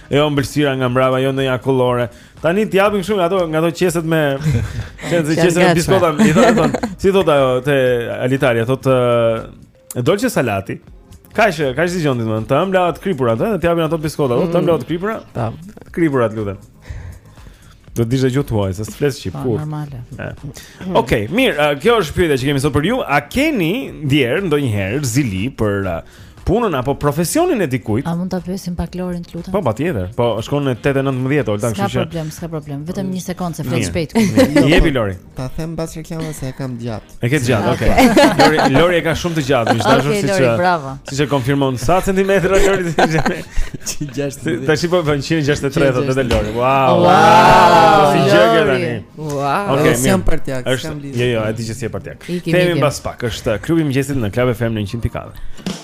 Jo ëmbëlsira nga mbrapa, jo ndonjë akullore. Tani të japin kështu nga ato, nga ato qeset me qeset qeset me biskota, i thonë thon, si thotë ajo te Alitalia, thotë uh, dolce salati. Kaq, kaq dëgjon ditën, të ëmbla të kripura, të, të japin ato biskota, mm. të ëmbla të kripura.
Ta,
të kripura të lutem. Do të dish gjuhë të huaj, se s'flet shqip
po,
kurrë.
Normale.
Okej, okay, mirë, uh, kjo është pyetja që kemi sot për ju. A keni ndier ndonjëherë zili për uh, punën apo profesionin e dikujt?
A mund ta pyesim pak Lorin, të lutem?
Po, patjetër. Po, shkon në 8:19, Olta, kështu që.
S'ka problem, s'ka problem. Vetëm një sekondë se flet shpejt.
Jepi Lori.
Ta them pas reklamës se e kam gjatë.
E ke gjatë,
ah,
okay. okay. Lori, Lori e ka shumë të gjatë, me dashur
okay,
siç
bravo.
Siç e konfirmon sa centimetra Lori ti
je. Një gjashtë.
Tash po bën 163 thotë edhe Lori. Wow.
Wow.
Po si
gjëegjëzë
tani.
Wow.
Okay,
unë
jam partiak,
kam
lidhë.
Jo, jo, e di që
s'je
partiak.
Kthehemi
mbas pak, është klubi i mëngjesit në Club FM në 100.4.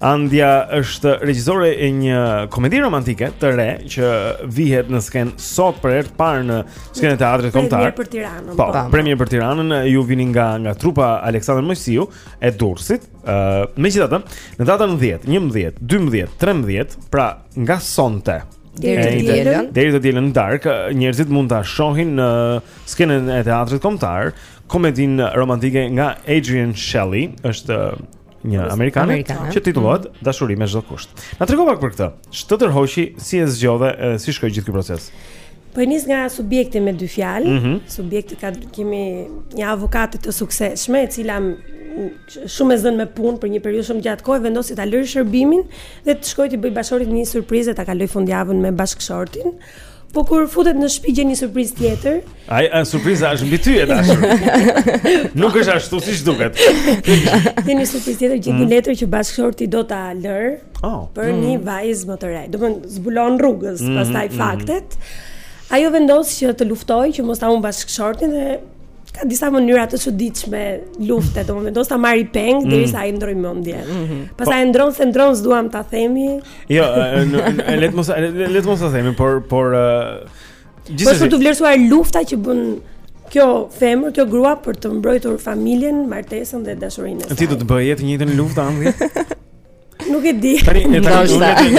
Andia është regjisore e një komedie romantike të re që vihet në skenë sot për herë të parë në skenën e teatrit kombëtar.
Premierë për Tiranën.
Po, po. premierë për Tiranën ju vini nga nga trupa Aleksandër Moisiu e Durrësit. Ë, uh, megjithatë, në datën 10, 11, 12, 13, pra nga sonte
deri të dielën,
deri të dielën darkë, njerëzit mund ta shohin në skenën e teatrit kombëtar komedinë romantike nga Adrienne Shelly, është një amerikane që titullohet mm. Dashuri me çdo kusht. Na trego pak për këtë. Ç'të tërhoqi si e zgjodhe si shkoi gjithë ky proces?
Po e nis nga subjekti me dy fjalë.
Mm -hmm.
Subjekti ka kemi një avokate të suksesshme e cila shumë e zënë me punë për një periudhë shumë gjatë kohe, vendosi ta lërë shërbimin dhe të shkojë t'i bëjë bashkëshortit një surprizë ta kalojë fundjavën me bashkëshortin. Po kur futet në shtëpi gjen një surprizë tjetër.
Ai a surpriza është mbi ty e tash. Nuk është ashtu siç duket.
Gjen një surprizë tjetër gjen një
mm.
letër që bashkëshorti do ta lërë.
Oh.
Për mm. një vajzë më të re. Domethënë zbulon rrugës,
mm.
pastaj
mm.
faktet. Ajo vendos që të luftojë që mos ta humbë bashkëshortin dhe ka disa mënyra të çuditshme lufte, domethënë do ta marrë peng
mm.
derisa ai ndërrojë mendje.
Mm -hmm.
Pastaj po, ndërron s'e ndërron s'duam ta themi.
Jo, le të mos le të mos ta themi, por por gjithsesi.
Po është për t'u vlerësuar lufta që bën kjo femër, kjo grua për të mbrojtur familjen, martesën dhe dashurinë e saj.
Ti do të bëje të njëjtën luftë andi?
Nuk e di.
Tani, tani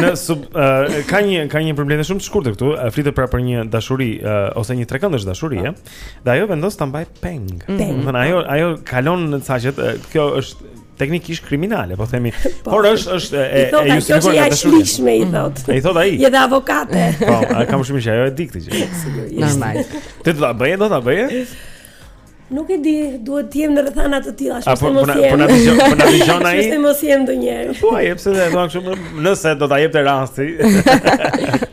në sub uh, ka një ka një përmbledhje shumë të shkurtër këtu. Flitet pra për një dashuri uh, ose një trekëndësh dashurie. Dhe ajo vendos ta mbajë peng. Domethënë ajo ajo kalon në caqet, uh, kjo është teknikisht kriminale, po themi. Po. Por është është e e justifikuar nga dashuria.
Është shumë i mm.
thotë. Ai thotë ai.
Je dhe avokate.
Po, a kam shumë që ajo e di këtë gjë.
Normal.
Ti do ta bëje, do ta bëje?
Nuk e di, duhet të jem në rrethana të tilla, ashtu
si
mos jem.
Po na dëgjon, po na dëgjon ai.
Ashtu si mos jem ndonjëherë.
Po ai, pse do të thua kështu, nëse do ta jepej rasti.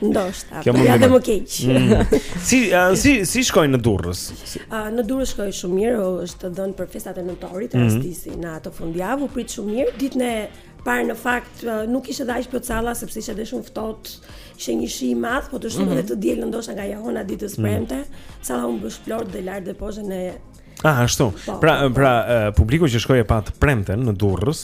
Ndoshta.
Kjo mund të më
keq.
Mm. Si si si shkoi në Durrës?
Në Durrës shkoi shumë mirë, është dhënë për festat e nëntorit,
mm -hmm.
rastisi në atë fundjavë, u prit shumë mirë. Ditën e parë në fakt nuk ishte dhe aq plot salla sepse ishte dhe shumë ftohtë, ishte një shi i madh, po të shtunën
mm
-hmm. dhe të dielën ndoshta nga jehona e ditës
mhm.
së premte, mm -hmm. salla u mbush plot dhe lart dhe poshtë në
Ah, ashtu.
Po,
pra,
po, po.
pra, publiku që shkoi e pa të premten
në Durrës,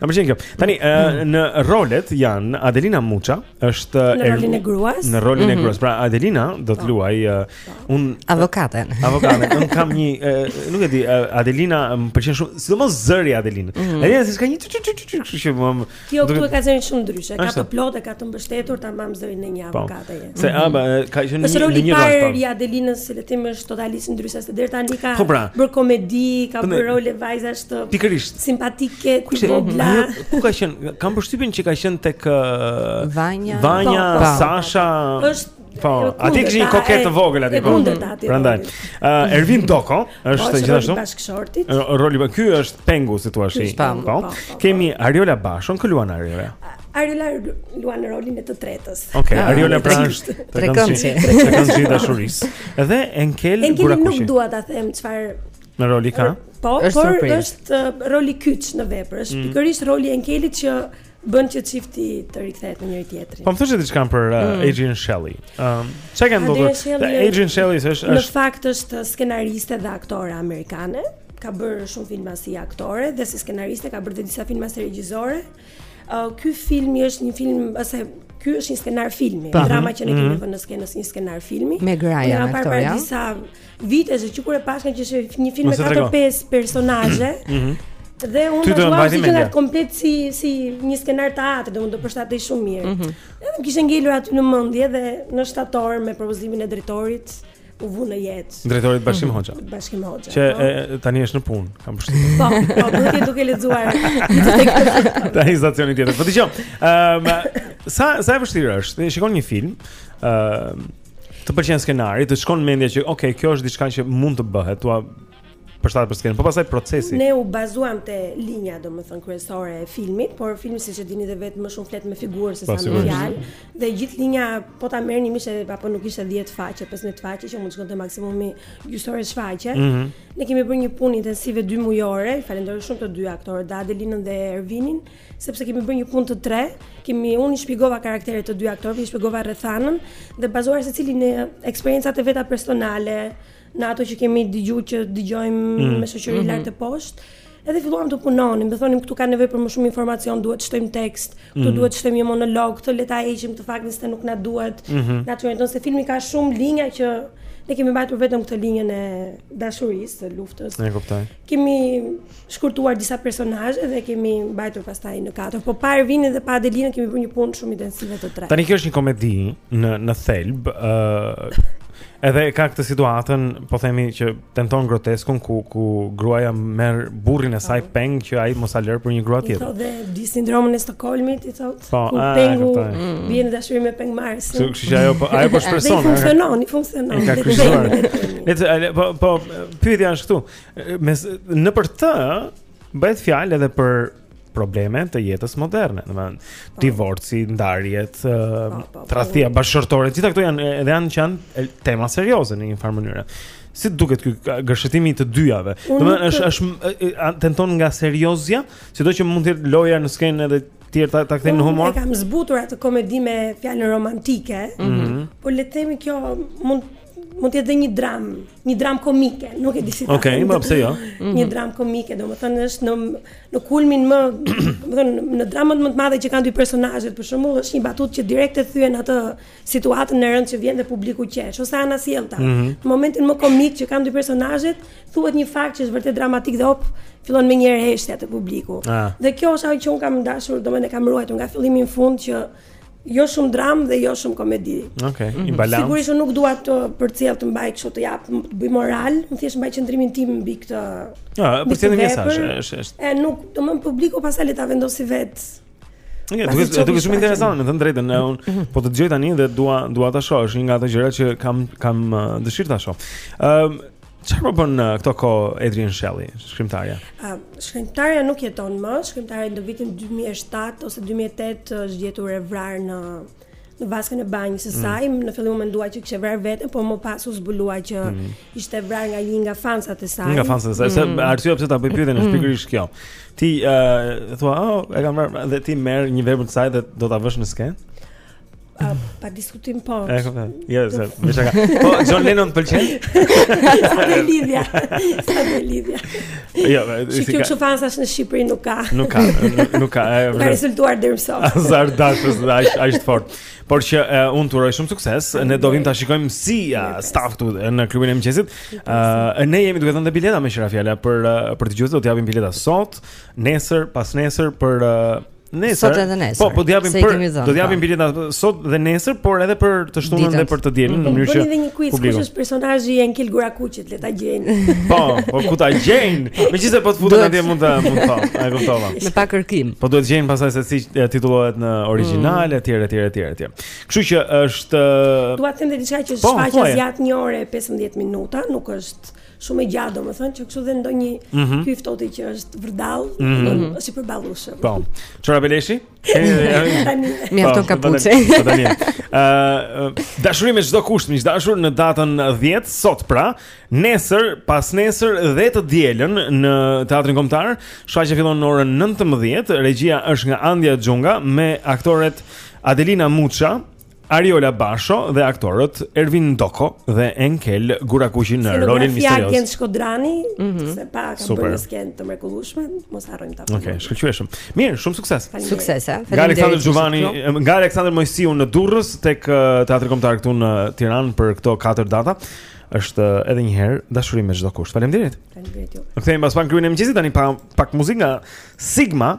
Na pëlqen kjo. Tani mm. në rolet janë Adelina Muça, është
në rolin e gruas.
Në rolin mm -hmm. e
mhm.
gruas. Pra Adelina do të po. luajë uh, um
avokaten.
Avokaten. Unë kam një uh, nuk e di uh, Adelina më pëlqen shumë, sidomos zëri i Adelinës.
Mm
-hmm. Adelina s'ka një kështu që më
Kjo këtu e ka zërin shumë ndryshe. E
ka
të plotë, e ka të mbështetur tamam zërin e një
po.
avokate.
Se mm -hmm. aba ka qenë një rol
i parë i Adelinës si le të themi është totalisht ndryshe se deri tani ka
po pra,
bërë komedi, ka
po
bërë role vajzash të
pikërisht
simpatike,
ku
të vogla.
Ku ka qenë? Kam përshtypjen që ka qenë tek uh,
Vanja,
Vanja,
po, po,
Sasha.
Është
Po, aty kishte një koketë të vogël aty po. Prandaj. Ë uh, Ervin Doko është
po,
gjithashtu. Bashkëshorti. Roli i ky është Pengu si thua
ti. Po.
Kemi Ariola Bashon, kë luan Ariola?
Ariola luan rolin e të tretës.
Okej, okay,
ah,
Ariola pra është
trekëndësi,
trekëndësi i dashurisë. Edhe Enkel
Gurakuqi. Enkel
nuk
dua ta them çfarë
roli ka.
Po,
është
por
surprise.
është uh, roli kyç në vepër, është
mm.
pikërisht roli i Enkelit që bën që çifti të rikthehet te njëri tjetrin.
Po më thoshë diçka për uh,
mm.
Adrian Shelley. Ëm, um, çka ka ndodhur?
Adrian Shelley
është është
në fakt është skenariste dhe aktore amerikane ka bërë shumë filma si aktore dhe si skenariste ka bërë dhe disa filma si regjizore. Uh, ky filmi është një film ose ky është një skenar filmi,
pa,
drama që ne kemi
mhm.
vënë në skenë si një skenar filmi.
Me graja në aktor.
Para disa vitesh kur e pashë që është një film me 4-5 personazhe.
Mhm.
Dhe unë do të
vazhdoj
si qenë komplet si si një skenar teatri, dhe mund të përshtatej shumë mirë.
Mm -hmm.
Edhe më kishte ngelur aty në mendje dhe në shtator me propozimin e drejtorit u vu në jetë.
Drejtorit Bashkim Hoxha.
Bashkim Hoxha.
Që
po.
e, tani është në punë, kam përshtypjen.
Po, po duhet të duke lexuar.
Tani stacioni tjetër. Po dëgjom. Ëm ehm, sa sa e vështirë është. Ti shikon një film, ëm ehm, të pëlqen skenari, të shkon mendja që, ok, kjo është diçka që mund të bëhet, ta përshtatë për skenë, po pastaj procesi.
Ne u bazuam te linja, domethënë, kryesore e filmit, por filmi siç e dini dhe vetë më shumë flet me figurë se sa me fjalë, dhe gjithë linja, po ta merrje mish, apo nuk ishte 10 faqe, 15 faqe, që mund të shkonte maksimumi gjysmë ore shfaqe,
mm -hmm.
ne kemi bërë një punë intensive 2 mujore, falenderoj shumë të dy aktorët, dhe Adelinën dhe Ervinin, sepse kemi bërë një punë të tre, kemi unë i shpjegova karakteret të dy aktorëve, i shpjegova rrethanën dhe bazuar secili në eksperiencat e veta personale, në ato që kemi dëgju që dëgjojmë
mm.
me shoqëri
mm -hmm.
lart e poshtë. Edhe filluam të punonim, dhe thonim këtu ka nevojë për më shumë informacion, duhet të shtojmë tekst, këtu
mm -hmm.
duhet të shtojmë një monolog, këtë le ta heqim këtë faktin se nuk na duhet.
Mm
-hmm. Natyrisht, se filmi ka shumë linja që ne kemi mbajtur vetëm këtë linjën e dashurisë, të luftës.
E kuptoj.
Kemi shkurtuar disa personazhe dhe kemi mbajtur pastaj në katër. Po pa Ervinin dhe pa Adelinën kemi bërë një punë shumë intensive të tre.
Tani kjo është një komedi në në thelb, ë uh, edhe ka këtë situatën, po themi që tenton groteskun ku ku gruaja merr burrin e saj po. peng që ai mos a lër për një grua tjetër.
E di sindromën e Stockholmit, i thotë.
Po,
ku
a,
pengu bie në dashuri me pengmarrësin.
Kështu kështu që ajo po ajo po shpreson.
Ai funksionon, i funksionon.
Ka krijuar. Po po pyetja është këtu. Megjithatë bëhet fjalë edhe për probleme të jetës moderne, domethënë po. divorci, ndarjet, po, po, tradhtia bashkëshortore, gjitha këto janë edhe janë që janë tema serioze në një farë mënyre. Si duket ky gërshetimi i të dyjave? Domethënë është është tenton nga seriozja, sido që mund të jetë loja në skenë edhe tjerë ta, ta kthejmë në humor.
Unë kam zbutur atë komedi me fjalën romantike.
Mm
-hmm. Po le të themi kjo mund mund të jetë dhe një dram, një dram komike, nuk e di si.
Okej,
okay,
më pse jo? Mhm.
Një dram komike, domethënë është në në kulmin më, domethënë në dramën më të madhe që kanë dy personazhet, për shembull, është një batutë që direkt e thyen atë situatën e rëndë që vjen dhe publiku qesh ose anasjelltas. Mm
-hmm.
Në momentin më komik që kanë dy personazhet, thuhet një fakt që është vërtet dramatik dhe op fillon me njëherë heshtja te publiku.
Ah.
Dhe kjo është ajo që un kam dashur, domethënë kam ruajtur nga fillimi në fund që jo shumë dram dhe jo shumë komedi.
Okej, okay, mm -hmm. i mhm. balans.
Sigurisht nuk dua të përcjell të mbaj kështu të jap të bëj moral, por thjesht mbaj qëndrimin tim mbi këtë.
Ja, përcjell një mesazh, është është.
E nuk, domthon publiku pastaj le ta vendosi vetë
Okej,
okay,
duket shumë interesant, me thënë drejtën, ne un mhm. po të dëgjoj tani dhe dua dua ta shoh, është një nga ato gjëra që kam kam uh, dëshirë ta shoh. Ëm ehm, uh, Çfarë po bën uh, këto kohë Adrienne Shelly, shkrimtarja?
Ëm, uh, shkrimtarja nuk jeton më, shkrimtarja në vitin 2007 ose 2008 është gjetur e vrarë në në vaskën e banjës së
mm.
saj. Mm. Në fillim u mendua që kishte vrarë veten, por më pas u zbulua që
mm.
ishte vrarë nga një nga fansat e saj.
Nga fansat e saj, mm. se arsyeja pse ta bëj pyetjen është mm. pikërisht kjo. Ti ë uh, thua, "Oh, e kam vrarë" dhe ti merr një vepër të saj dhe do ta vësh në skenë?
A, pa diskutim po.
E kuptoj. Jo, se bëj shaka. Po John Lennon pëlqen?
S'ka lidhje. S'ka lidhje.
Jo, si
këta fansa në Shqipëri nuk ka.
Nuk ka, nuk ka.
Nuk ka rezultuar deri më sot.
Ashiqare dashës, ai ai është fort. Por që uh, un t'uroj shumë sukses, ne do vim ta shikojmë si uh, staff këtu në klubin e mëngjesit. Uh, ne jemi duke dhënë bileta meqë ra fjala për uh, për të gjithë do të japim bileta sot, nesër, pas nesër për uh, Nesër.
Sot edhe nesër.
Po, do japim për do japim
po.
biletat sot dhe nesër, por edhe për të shtunën dhe për të dielën në
po,
mënyrë që.
Bëni edhe një quiz kush është personazhi i Enkel Gurakuqit, le ta gjejnë.
Po, po ku ta gjejnë? Megjithëse po të futen atje mund ta mund ta, e kuptova.
Me pak kërkim.
Po duhet gjejnë pastaj se si titullohet në origjinal mm. etj etj etj etj. Kështu që është
Dua të them diçka që
po,
shfaqja zgjat 1 orë e 15 minuta, nuk është shumë e gjatë, domethënë që kështu dhe ndonjë
mm -hmm.
ky ftohti që është vërdall, mm -hmm. është i përballueshëm.
Po. Çora Beleshi?
Mjafton kapuçe.
Ëh, dashuri me çdo kusht, miq të dashur, në datën 10 sot pra, nesër, pas nesër dhe të dielën në Teatrin Kombëtar, shfaqja fillon në orën 19:00, regjia është nga Andia Xhunga me aktoret Adelina Muça, Ariola Basho dhe aktorët Ervin Doko dhe Enkel Gurakuqi në rolin
misterioz.
Fjalë
Jens Shkodrani, mm -hmm. se
ka
bërë një skenë të mrekullueshme, mos harrojmë atë.
Okej, okay, shkëlqyeshëm. Mirë, shumë sukses.
Suksese. Eh?
Nga Aleksandër Xhuvani, eh, nga Aleksandër Moisiu në Durrës tek eh, Teatri Kombëtar këtu në Tiranë për këto 4 data. Është edhe një herë dashuri me çdo kusht. Faleminderit.
Faleminderit ju.
Okej, mbas pak klubi i mëngjesit tani pak muzikë nga Sigma.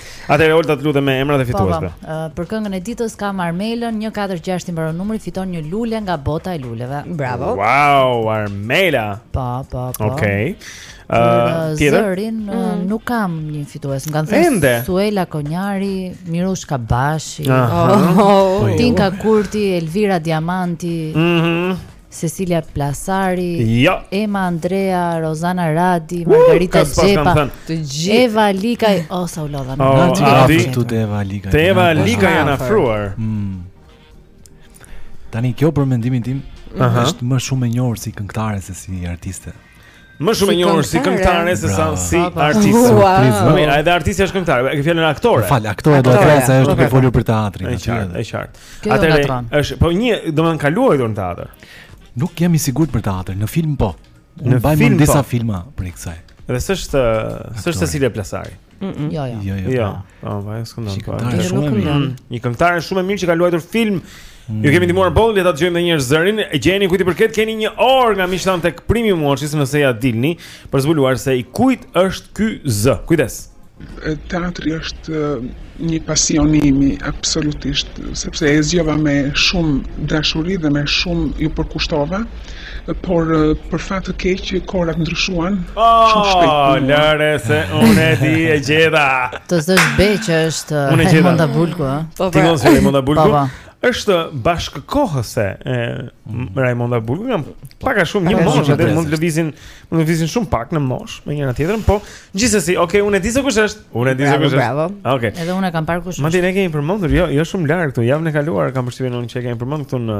Atëherë Olta të lutem me emrat e
po, po.
fituesve.
Po, për këngën e ditës kam Armelën 146 i mbaron numri fiton një lule nga bota e luleve.
Bravo.
Wow, Armela.
Po, po, po.
Okej. Uh,
zërin uh, mm. nuk kam një fitues. Më kanë thënë Suela Konjari, Mirush Kabashi,
oh,
oh, oh,
Tinka Kurti, Elvira Diamanti.
Mhm.
Mm Sesilja Plasari,
jo.
Ema Andrea, Rozana Radi, Margarita Xhepa,
të gjithë
Eva Alikaj, oh sa u lodha.
Oh, Adi,
tu te Eva Alikaj.
Te Eva
Alikaj
janë afruar.
Mm. Tani kjo për mendimin tim
Aha.
është më shumë e njohur si këngëtare se si artiste.
Më shumë e njohur si
këngëtare
se sa si artiste. Po, ai edhe artistja është këngëtare, e ke fjalën aktore.
Fal, aktore do të thotë se është duke folur për teatrin. Është
qartë, është qartë. Atëherë është, po një, domethënë ka luajtur në teatr.
Nuk jam i sigurt për teatr, në film po.
Në film
disa
po.
filma për këtë.
Dhe s'është s'është Sesilja Plasari.
Mm Jo, jo.
Jo, jo.
Jo. Po, po, ajo
s'këndon.
Si
këngëtare
po.
shumë e mirë.
Mm, Një këngëtare shumë e mirë që ka luajtur film. Mm. Ju kemi ndihmuar boll, le ta dëgjojmë edhe një herë zërin. E gjeni kujt i përket, keni një orë nga miqtë tanë tek Premium Watches nëse ia dilni për të zbuluar se i kujt është ky zë. Kujdes.
E, Teatri është e, një pasion i imi, absolutisht, sepse e zgjodha me shumë dashuri dhe më shumë iu përkushtova. Por për fat të keq kohërat ndryshuan shumë shpejt.
Oh, lëre se unë e di e gjeta.
Të vësh be që është Monda Bulku, ëh.
Po,
ti mos e Monda Bulku.
Po, po.
Është bashkëkohëse e mm. Raimonda Bulku, janë pak a shumë një moshë,
atë
mund të lëvizin, mund të lëvizin shumë pak në moshë me njëra tjetrën, po gjithsesi, okay, unë e di se kush është. Unë e di se kush është.
Bravo.
Okay.
Edhe unë e kam parë kush është.
Madje e kemi përmendur, jo, jo shumë larg këtu, javën e kaluar kam përshtypjen unë që e kemi përmendur këtu në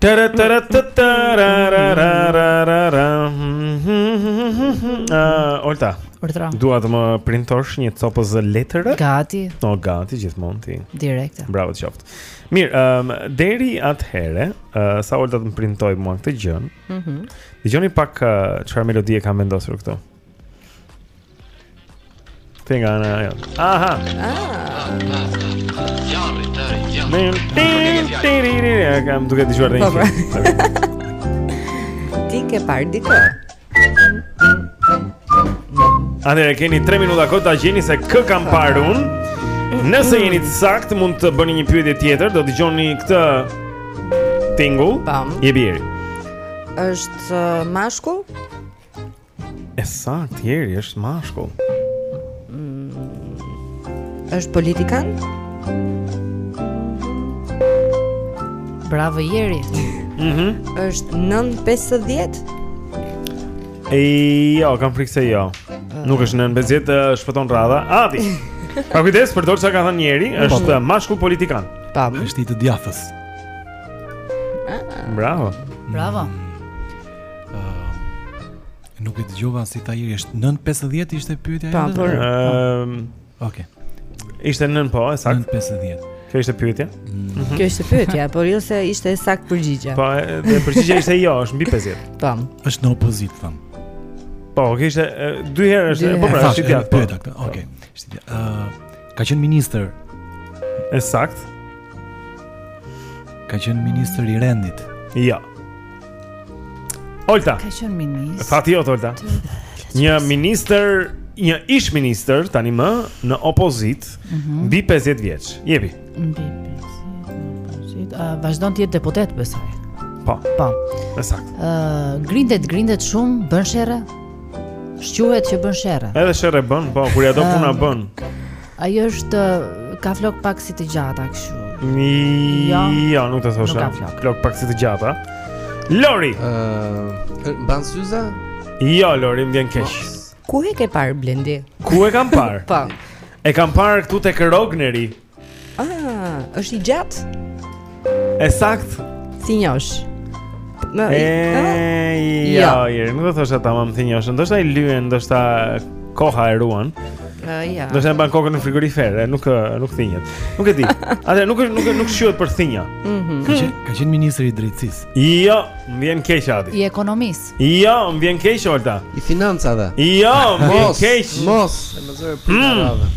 Tëra tëra tëra ra ra ra ra. Olta.
Urdhro.
Dua të më printosh një copëz letër?
Gati.
Po, gati gjithmonë ti.
Direkte.
Bravo të qoftë. Mirë, ëm um, deri atëherë, uh, sa Olta të më printojë mua këtë gjënë.
Mhm.
Mm Dgjoni pak çfarë uh, melodie kam vendosur këtu. Ti nga në ajo Aha Jarri, tëri, jarri Kam duke dëgjuar të një
po,
po.
Ti ke parë dikë
Atëherë keni 3 minuta kohë ta gjeni se kë kam parë unë. Nëse jeni të saktë, mund të bëni një pyetje tjetër, do dëgjoni këtë tingull.
Pam.
I bie.
Është uh, mashkull?
E saktë, Jeri është mashkull.
Mm, është politikan?
Bravo Jeri.
Mhm.
Mm është nën 50.
E jo, kam frikë se jo. Nuk është nën 50, shpëton radha. Adi. Pa kujdes përdor sa ka thënë Jeri, po, është po. mashkull politikan.
Tamam.
Është i të djathtës.
Bravo.
Bravo.
Nuk e dëgjova si tha Jeri është nën 50 ishte pyetja
e
tij.
Po, por.
Ehm,
okay.
Ishte nën po, e saktë.
Nën 50.
Kjo ishte pyetja? Mm.
Kjo ishte pyetja, por jo se ishte e saktë
përgjigja. Po, dhe përgjigja ishte jo, është mbi 50.
Tamam.
Është në opozitë, tamam.
Po, kjo ishte dy herë është, po pra, është
pyetja. Okej. Ishte. Ëh, Ka qenë ministër.
E saktë.
Ka qenë ministër i rendit.
Jo. Olta.
Ka qenë ministër.
Fati jot Olta. Një ministër, një ish ministër tani më në opozitë,
mhm.
mbi mm -hmm. 50 vjeç. Jepi.
Mbi 50. A vazhdon të jetë deputet besoj?
Po.
Po.
E saktë.
Ë, uh, grindet, grindet shumë, bën sherre. Shquhet që bën sherre.
Edhe sherre bën, po kur ia do puna
um,
bën.
Ai është ka flok pak si të gjata kështu.
Jo, jo, nuk do thosha.
Nuk ka flok.
Flok pak si të gjata. Lori.
Ëh, uh, mban syza?
Jo, Lori, më vjen keq.
Ku e ke parë Blendi?
Ku e kam parë?
po.
E kam parë këtu tek Rogneri.
Ah, është i gjatë?
E
saktë. Thinjosh? Më
e
jo,
jo, nuk do të thosha tamam thinjosh. Ndoshta i lyen, ndoshta koha e ruan.
Ja.
Ndoshta e mban kokën në frigorifer, nuk nuk thinjet. Nuk e di. Atë nuk është nuk nuk shquhet për thinja.
Mhm.
Ka qenë ka qenë ministër i drejtësisë.
Jo, më vjen keq Adi.
I ekonomisë.
Jo, më vjen keq Olta.
I financave.
Jo, më vjen keq.
Mos,
mos
e mëzoj për
radhën.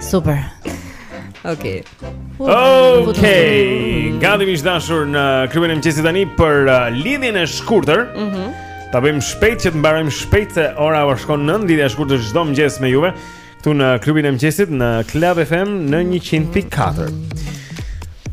Super.
Okej. Okay.
Okej. Gati miq të dashur në klubin e mëngjesit tani për uh, lidhjen e shkurtër.
Mhm.
Mm Ta bëjmë shpejt që të mbarojmë shpejt se ora po shkon 9 lidhja e shkurtër çdo mëngjes me juve këtu në klubin e mëngjesit në Club FM në 100.4.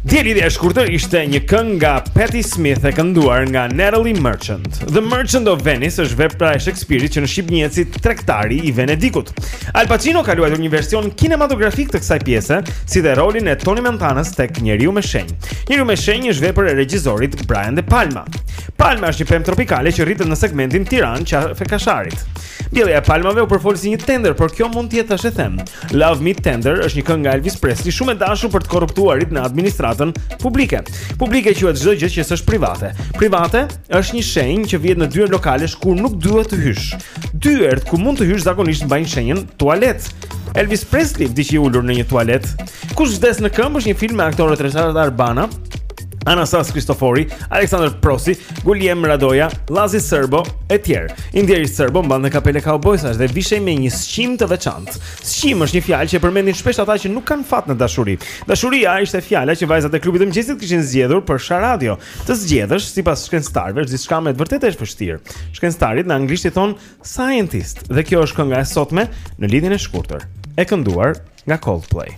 Dje lidhja e shkurtër ishte një këngë nga Patti Smith e kënduar nga Natalie Merchant. The Merchant of Venice është vepra e Shakespeare-it që në shqip njihet si Tregtari i Venedikut. Al Pacino ka luajtur një version kinematografik të kësaj pjese, si dhe rolin e Tony Montana-s tek Njeriu me shenjë. Njeriu me shenjë është vepër e regjisorit Brian De Palma. Palma është një pemë tropikale që rritet në segmentin Tiranë-Qafa e Kasharit. Mbjellja e palmave u përfol si një tender, por kjo mund të jetë thashethem. Love Me Tender është një këngë nga Elvis Presley shumë e dashur për të korruptuarit në administratën publike. Publike quhet çdo gjë që është private. Private është një shenjë që vihet në dyer lokalesh ku nuk duhet të hysh. Dyert ku mund të hysh zakonisht mbajnë shenjën tualet. Elvis Presley vdiq i ulur në një tualet. Kush vdes në këmbë është një film me aktorët Reshat Arbana, Anastas Kristofori, Aleksandër Prosi, Guljelm Radoja, Llazi Sërbo e tjerë. I ndjeri Sërbo mbante kapele kaubojsash dhe vishej me një sqim të veçantë. Sqim është një fjalë që e përmendin shpesh ata që nuk kanë fat në dashuri. Dashuria ishte fjala që vajzat e klubit të mëngjesit kishin zgjedhur për sharadio. Të zgjedhësh sipas shkencëtarëve është diçka me të vërtetë e vështirë. Shkencëtarit në anglisht i thonë scientist dhe kjo është kënga e sotme në lidhjen e shkurtër. E kënduar nga Coldplay.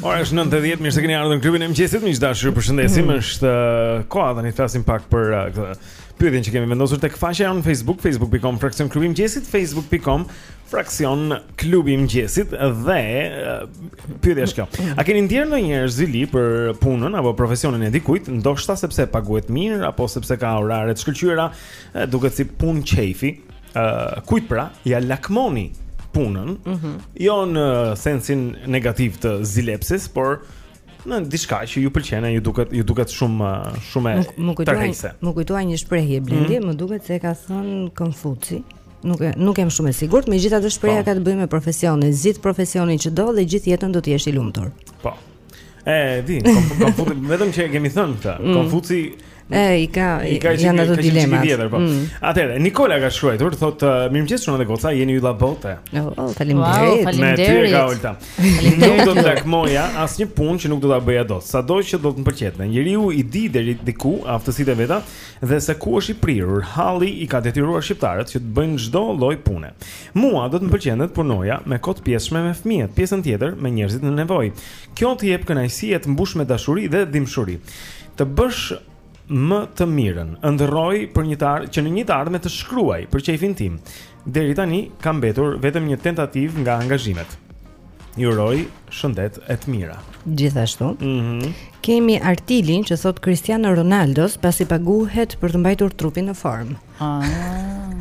Ora është 9:10, mirë se keni ardhur në klubin e mëngjesit. Miq të dashur, ju përshëndesim.
Mm.
Është uh, koha tani të flasim pak për uh, këtë pyetjen që kemi vendosur tek faqja jonë në Facebook, facebook.com fraksion klubi i mëngjesit, facebook.com fraksion klubi i mëngjesit dhe pyetja është kjo. A keni ndjerë ndonjëherë zili për punën apo profesionin e dikujt, ndoshta sepse paguhet mirë apo sepse ka orare të shkëlqyera, duket si punë qejfi? Ë uh, kujt pra, ja lakmoni punën,
mm -hmm.
jo në sensin negativ të zilepsjes, por Në diçka që ju pëlqen e ju duket ju duket shumë shumë tërheqëse.
M'u kujtua një shprehje Blendi,
mm -hmm.
më duket se e ka thënë Konfuci. Nuk nuk jam shumë e sigurt, megjithatë shprehja
po.
ka të bëjë me profesionin, zgjidh profesionin që do dhe gjithë jetën do të jesh i lumtur.
Po. E di, Konfuci vetëm që e kemi thënë këtë.
Mm.
Konfuci
E, i ka,
i ka
janë ato dilemat.
Po.
Mm.
Atëherë, Nikola ka shkruar, thotë, uh, "Mirëmëngjes çuna dhe goca, jeni ylla bote."
Oh, oh faleminderit.
Wow,
Me ty ka
ulta.
Nuk do të lakmoja asnjë punë që nuk do ta bëja dot. Sado që do të më pëlqente, njeriu i di deri diku aftësitë e veta dhe se ku është i prirur. Halli i ka detyruar shqiptarët që të bëjnë çdo lloj pune. Mua do të më pëlqente të punoja me kohë të pjesshme me fëmijët, pjesën tjetër me njerëzit në nevojë. Kjo të jep kënaqësi e të mbush me dashuri dhe dhembshuri. Të bësh më të mirën. Ëndërroj për një të ar që në një të ardhme të shkruaj për qejfin tim. Deri tani ka mbetur vetëm një tentativë nga angazhimet. Ju uroj shëndet e të mira.
Gjithashtu.
Mhm.
Mm kemi Artilin që thotë Cristiano Ronaldo pasi paguhet për të mbajtur trupin në formë.
Ah.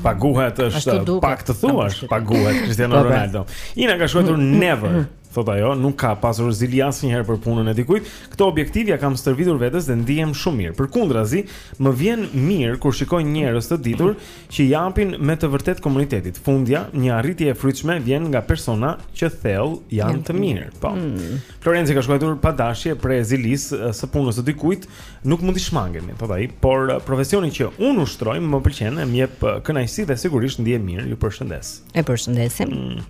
Paguhet
është pak të thuash, paguhet Cristiano
po, po.
Ronaldo. Ina ka shkruar never. Thotë ajo, nuk ka pasur zili asnjëherë për punën e dikujt. Këtë objektiv ja kam stërvitur vetes dhe ndihem shumë mirë. Përkundrazi, më vjen mirë kur shikoj njerëz të ditur që japin me të vërtetë komunitetit. Fundja, një arritje e frytshme vjen nga persona që thellë janë të mirë. Po. Mm. Florenci ka shkruar pa dashje prej zilisë së punës së dikujt, nuk mund t'i shmangemi, thotë ai, por profesioni që unë ushtroj më pëlqen, më jep kënaqësi dhe sigurisht ndihem mirë. Ju përshëndes.
E përshëndesim. Mm.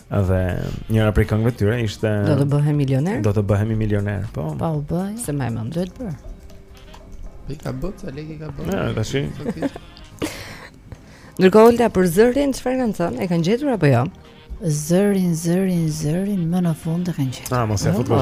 Dhe njëra prej këngëve të tyre ishte
Do të bëhem milioner?
Do të bëhemi milioner, po.
Pa u bë,
se me mend
duhet bërë.
Ti ka bë, sa lekë ka bë.
Ja, tash.
Ndërkohë Olta për zërin çfarë kanë thënë? E kanë gjetur apo jo?
Zërin, zërin, zërin më në fund e kanë gjetur.
Ah, mos e fut.
Po.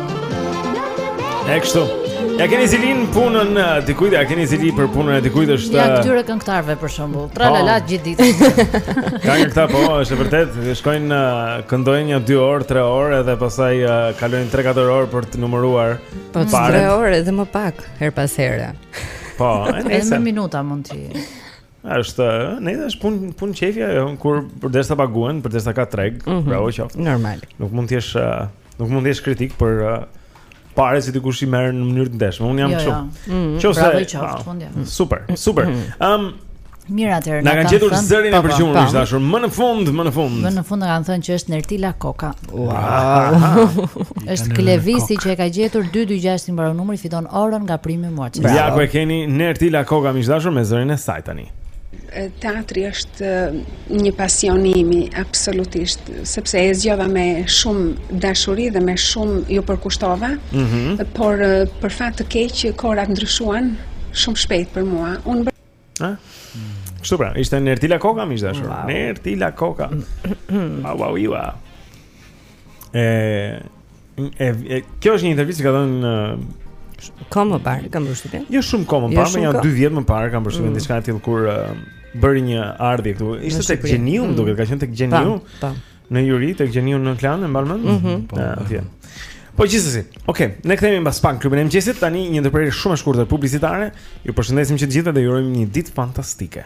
E
kështu. Ja keni zilinë punën uh, dikujt, ja keni zili për punën e dikujt është.
Ja
uh,
këtyre këngëtarëve për shembull.
Po.
Tralala gjithë ditën.
Ka një këta po, është vërtet, shkojnë uh, këndojnë nja 2 orë, 3 orë edhe pastaj kalojnë 3-4 orë për të numëruar.
Po 3 orë edhe më pak herë pas here.
Po,
edhe me minuta mund të.
Është, ne është punë punë qejfi ajo kur përderisa paguhen, përderisa ka treg,
mm -hmm.
bravo qoftë.
Normal.
Nuk mund të jesh uh, nuk mund të jesh kritik për uh, pare që dikush i merr në mënyrë të ndershme. Unë jam
jo,
kështu.
Jo. Mm
-hmm.
Bravo qoftë,
unë
jam. Mm.
Super, super. Mhm. Ëm um,
Mirë atëherë.
Na kanë gjetur zërin e përgjumur, miq të dashur. Më në fund, më në fund.
Më në fund na kanë thënë që është Nertila Koka. Është Klevisi që e ka gjetur 226 i mbaron numri fiton orën nga Prime Watch.
Ja ku e keni Nertila Koka miq të dashur me zërin e saj tani.
Teatri është një pasion i imi, absolutisht, sepse e zgjodha me shumë dashuri dhe me shumë iu përkushtova,
mm
-hmm. por për fat të keq, kohërat ndryshuan shumë shpejt për mua. Unë
Ha? Kështu pra, ishte Nertila Koka, miq të dashur. Nertila Koka. Ma wow, i wa. E, e, e, kjo është një intervistë që ka dhënë në...
Kohë më parë, kam përshtypjen?
Jo shumë kohë më
jo
parë,
nja
dy vjet më parë, kam përshtypjen,
mm.
diçka e tillë kur uh, bëri një ardhje këtu. Ishte tek Gjeniu, më duket, ka qënë tek Gjeniu.
Po, po.
Në juri tek Gjeniu në Klan e mban mend?
Mm -hmm.
Po, atje. Po gjithsesi. Okej, okay, ne kthehemi mbas pak në Klubin e Mëngjesit. Tani një ndërprerje shumë e shkurtër publicitare. Ju përshëndesim që të gjithëve dhe ju urojmë një ditë fantastike.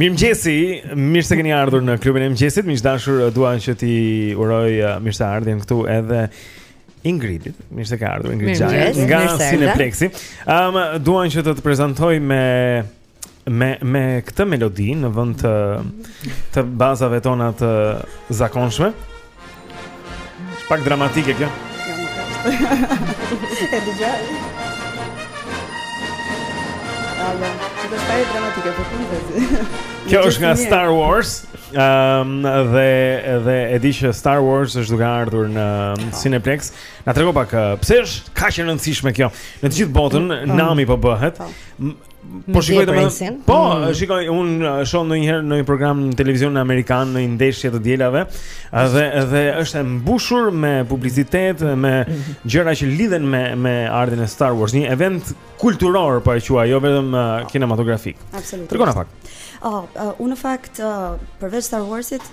Mirëmëngjesi, mirë se keni ardhur në Klubin e Mëngjesit miq të dashur dua që t'i uroj uh, mirëseardhjen këtu edhe Ingridit Mirë se ke ardhur Ingrid
Xhaja
nga Cineplexi um, Dua që të të prezantoj me, me, me këtë melodi në vënd të, të bazave tona të zakonshme Pak dramatike kjo.
Jo, nuk është. E dëgjoj. Alo, dramatike për fundin.
Kjo është nga Star Wars. Ehm um, dhe dhe e di që Star Wars është duke ardhur në po. Cineplex. Na trego pak pse është kaq e rëndësishme kjo. Në të gjithë botën po. nami po bëhet. Po.
Po
shikoj të Po,
mm.
shikoj, unë uh, shoh ndonjëherë në një program në televizionin amerikan, në një ndeshje të dielave Dhe, dhe është e mbushur me publicitet, me gjëra që lidhen me, me ardhjen e Star Wars Një event kulturor, po e quaj, jo vetëm uh, kinematografik
Absolutisht
Tregona pak
oh, uh, Unë në fakt, uh, përveç Star Warsit,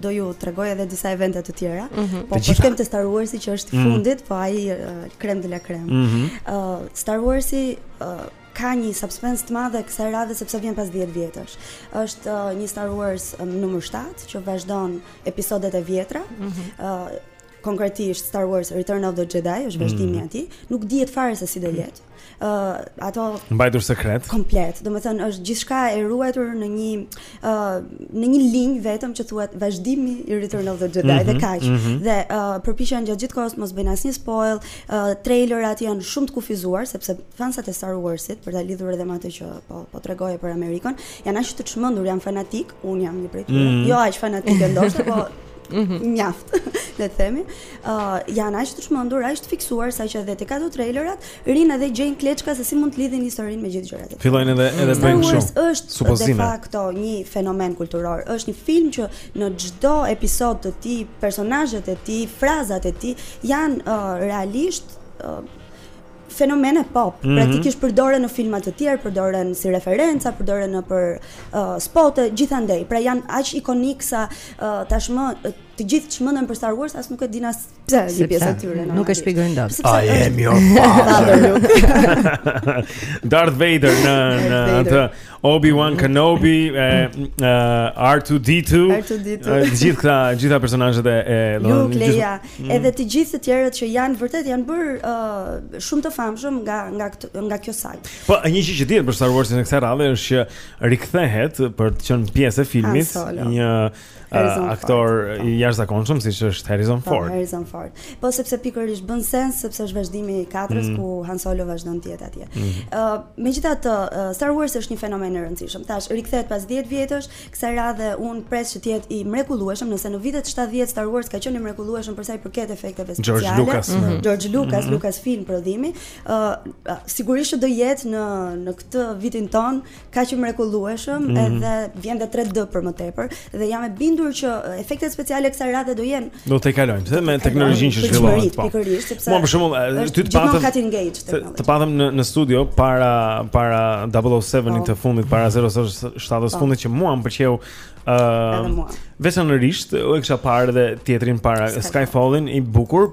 do ju tregoj edhe disa evente të tjera. Mm
-hmm.
Po
po
shkojmë te Star Wars-i që është i
mhm.
fundit, mm -hmm. po ai uh, krem de la krem.
Mm -hmm.
uh, Star Wars-i uh, ka një suspense të madhe kësaj radhe sepse vjen pas 10 vjetësh. Është uh, një Star Wars um, numër 7 që vazhdon episodet e vjetra. Mm -hmm. uh, konkretisht Star Wars Return of the Jedi është vazhdimi i
mm.
atij, nuk dihet fare se si do jetë. ë uh, është
mbajtur sekret.
Komplet. Domethënë është gjithçka e ruajtur në një ë uh, në një linjë vetëm që thuhet vazhdimi i Return of the Jedi
mm -hmm,
dhe mhm, kaq.
Mm -hmm.
Dhe ë uh, përpiqen gjatë gjithë kohës mos bëjnë asnjë spoil, ë uh, trailerat janë shumë të kufizuar sepse fansat e Star Warsit për ta lidhur edhe me atë që po po tregoje për Amerikën, janë aq të çmendur, janë fanatikë Unë jam një prej tyre.
Mm -hmm.
Jo aq fanatike ndoshta, po
Mhm.
mjaft, le të themi. Ë uh, janë aq të çmendur, aq të fiksuar saqë edhe tek ato trailerat rrinë edhe gjejnë kleçka se si mund të lidhin historinë me gjithë gjërat.
Fillojnë edhe edhe bëjnë kështu.
Star Wars është
Supozime.
de facto një fenomen kulturor. Është një film që në çdo episod të tij, personazhet e tij, frazat e tij janë uh, realisht uh, fenomene pop,
mm -hmm.
praktikisht përdoren në filma të tjerë, përdoren si referenca, përdoren nëpër uh, spote, gjithandej. Pra janë aq ikonikë sa uh, tashmë të gjithë çmenden për Star Wars, as nuk e dinë as pse një pjesë e tyre.
Nuk e shpjegojnë dot.
I am your
father.
Darth Vader në në atë Obi-Wan Kenobi, e, e, R2-D2,
R2-D2.
e, gjithë këta, gjitha personazhet e e
Luke, Leia,
Mm.
edhe të gjithë të tjerët që janë vërtet janë bërë ë, shumë të famshëm nga nga, nga kjo sagë.
Po, e një gjë që dihet për Star Wars-in e kësaj radhe është që rikthehet për të qenë pjesë e filmit,
Han Solo.
një
Harrison
uh, aktor Ford, i jashtëzakonshëm siç është Harrison
po,
Ford.
Harrison Ford. Po sepse pikërisht bën sens sepse është vazhdimi i katrës
mm.
ku Han Solo vazhdon të jetë atje.
Mm.
Uh, Megjithatë, uh, Star Wars është një fenomen i rëndësishëm. Tash rikthehet pas 10 vjetësh, kësaj radhe unë pres që të jetë i mrekullueshëm, nëse në vitet 70 Star Wars ka qenë i mrekullueshëm për sa i përket efekteve speciale.
George Lucas, mm -hmm.
George Lucas,
mm -hmm.
Lucasfilm prodhimi. Uh, sigurisht që do jetë në në këtë vitin tonë kaq i mrekullueshëm
mm -hmm.
edhe vjen dhe 3D për më tepër dhe jam e bindur që efektet speciale kësaj radhe do jenë
do t'i kalojnë se me teknologjinë që zhvillohet po
pikërisht sepse
po, për shembull ty të patëm të patëm në në studio para para 007-it
po.
të fundit para 007-s
po.
fundit që mua më pëlqeu ë veçanërisht unë e kisha parë dhe tjetrin para Skyfall-in i bukur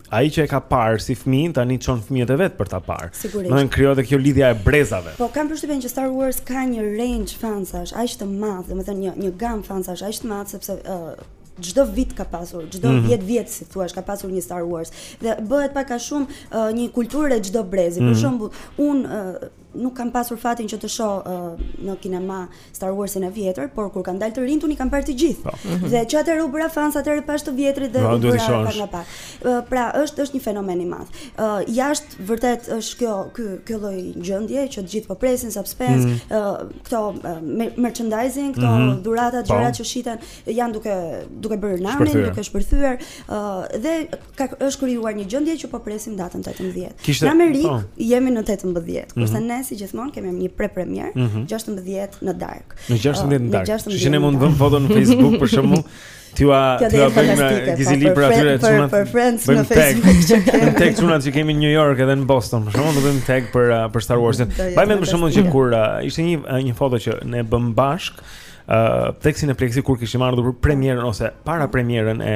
ai që e ka parë si fëmijë tani çon fëmijët e vet për ta parë. Domethënë krijohet edhe kjo lidhja e brezave.
Po kam përshtypjen që Star Wars ka një range fansash aq të madh, domethënë një një gamë fansash aq të madh sepse uh, çdo vit ka pasur, çdo 10 mm -hmm. vjet si thua, ka pasur një Star Wars dhe bëhet pak a shumë uh, një kulturë e çdo brezi. Mm -hmm. Për
mhm.
shembull, unë uh, Nuk kam pasur fatin që të shoh uh, në kinema Star Warsin e vjetër, por kur kanë dalë të rinjtë unë i kam parë të gjithë. Po.
Mhm.
Dhe që atëherë u bëra fans, atëherë pashë të vjetrit dhe u bëra pak nga pak. Uh, pra, është është një fenomen i madh. Uh, jashtë vërtet është kjo ky ky lloj gjendje që të gjithë po presin suspense,
mm.
uh, këto uh, merchandising, këto
mm
-hmm.
dhurata, po.
gjëra që shiten janë duke duke bërë namin, duke shpërthyer, uh, dhe ka është krijuar një gjendje që po presim datën 18.
Kishte,
në Amerikë
oh.
jemi në 18, mm
-hmm.
kurse ne si gjithmonë kemi një pre-premierë
mm -hmm.
16 në dark.
Në 16 në uh
darkë.
Që që ne mund të vëmë foto në Facebook për shembull.
Ti ua
ti
ua
bëjmë
po, gjizë
libra
aty te
çunat.
Për friends në Facebook që kemi.
Ne tek çunat që kemi në New York edhe në Boston, për shembull, do bëjmë tag për uh, për Star Wars-in.
Mbaj
mend për shembull që kur uh, ishte një uh, një foto që ne bëmë bashkë uh, tek Cineplexi kur kishim ardhur për premierën ose para premierën e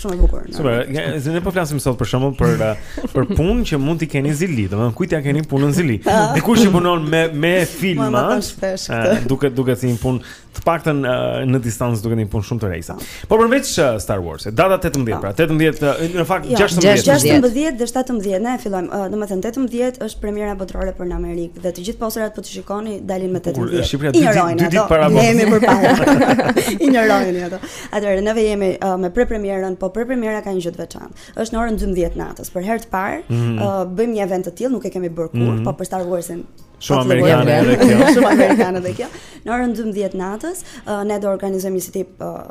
Shumë e bukur.
Super. Ne si ne po flasim sot për shembull për uh, për punë që mund të keni zili, domethënë kujt ja keni punën zili. Dikush që punon me me filma.
Ma bën shpesh këtë.
eh, Duket duket si një punë të paktën eh, në distancë duket një punë shumë të rejsa. Po përveç eh, Star Wars, data 18 pra, 18 eh, në fakt
Jo,
16.
16. 16 dhe 17 ne e fillojmë. Ë, Domethënë 18 është premiera botërore për në Amerikë dhe të gjithë posterat po të shikoni dalin me, 18.
Shqipëria dy ditë-
Injorojeni
dy ditë
ato.
para
Ne jemi
botës.
përpara. Injorojeni ato. Atëherë neve jemi uh, me prepremierën, po prepremiera ka një gjë të veçantë. Është në orën 12 natës. Për herë të parë
mm -hmm.
uh, bëjmë një event të tillë, nuk e kemi bërë kurrë,
mm -hmm.
po për Star Wars-in
Shumë amerikane edhe kjo.
Shumë amerikane edhe kjo. Në orën 12 natës, uh, ne do organizojmë një tip uh,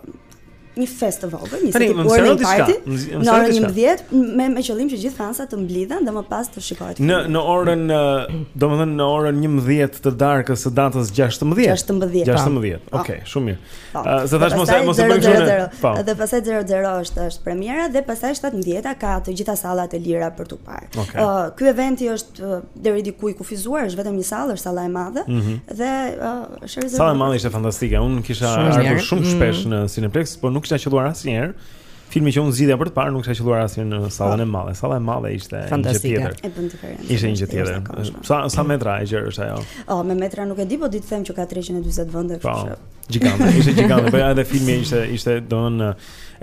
një festë të vogël, një tip warming party. Në orën 11 me me qëllim që gjithë fansat të mblidhen dhe më pas të shikojnë.
Në në orën, domethënë në orën 11 të darkës së datës 16.
16.
16. Okej, shumë mirë.
Po.
Se thashë mos e mos e bëj kështu. Po.
Dhe pastaj 00 është është premiera dhe pastaj 17-a ka të gjitha sallat e lira për t'u parë. Ë okay. uh, ky eventi është deri diku i kufizuar, është vetëm një sallë, është salla e madhe
mm -hmm.
dhe uh, është rezervuar.
Salla e madhe ishte fantastike. Unë
kam
ardhur shumë
mm.
shpesh në Cineplex, por nuk kishte qëlluar asnjëherë. Filmi që unë zgjidhja për të parë nuk kishte qëlluar asnjëherë në sallën e madhe. Salla e madhe ishte një gjë tjetër.
E bën diferencë.
Ishte një gjë tjetër. Sa sa metra e gjerë është ajo?
Oh, me metra nuk e di, po di të them që ka 340 vende, kështu po. që
Gjigande, ishte gjigande, po edhe filmi ishte ishte domthonë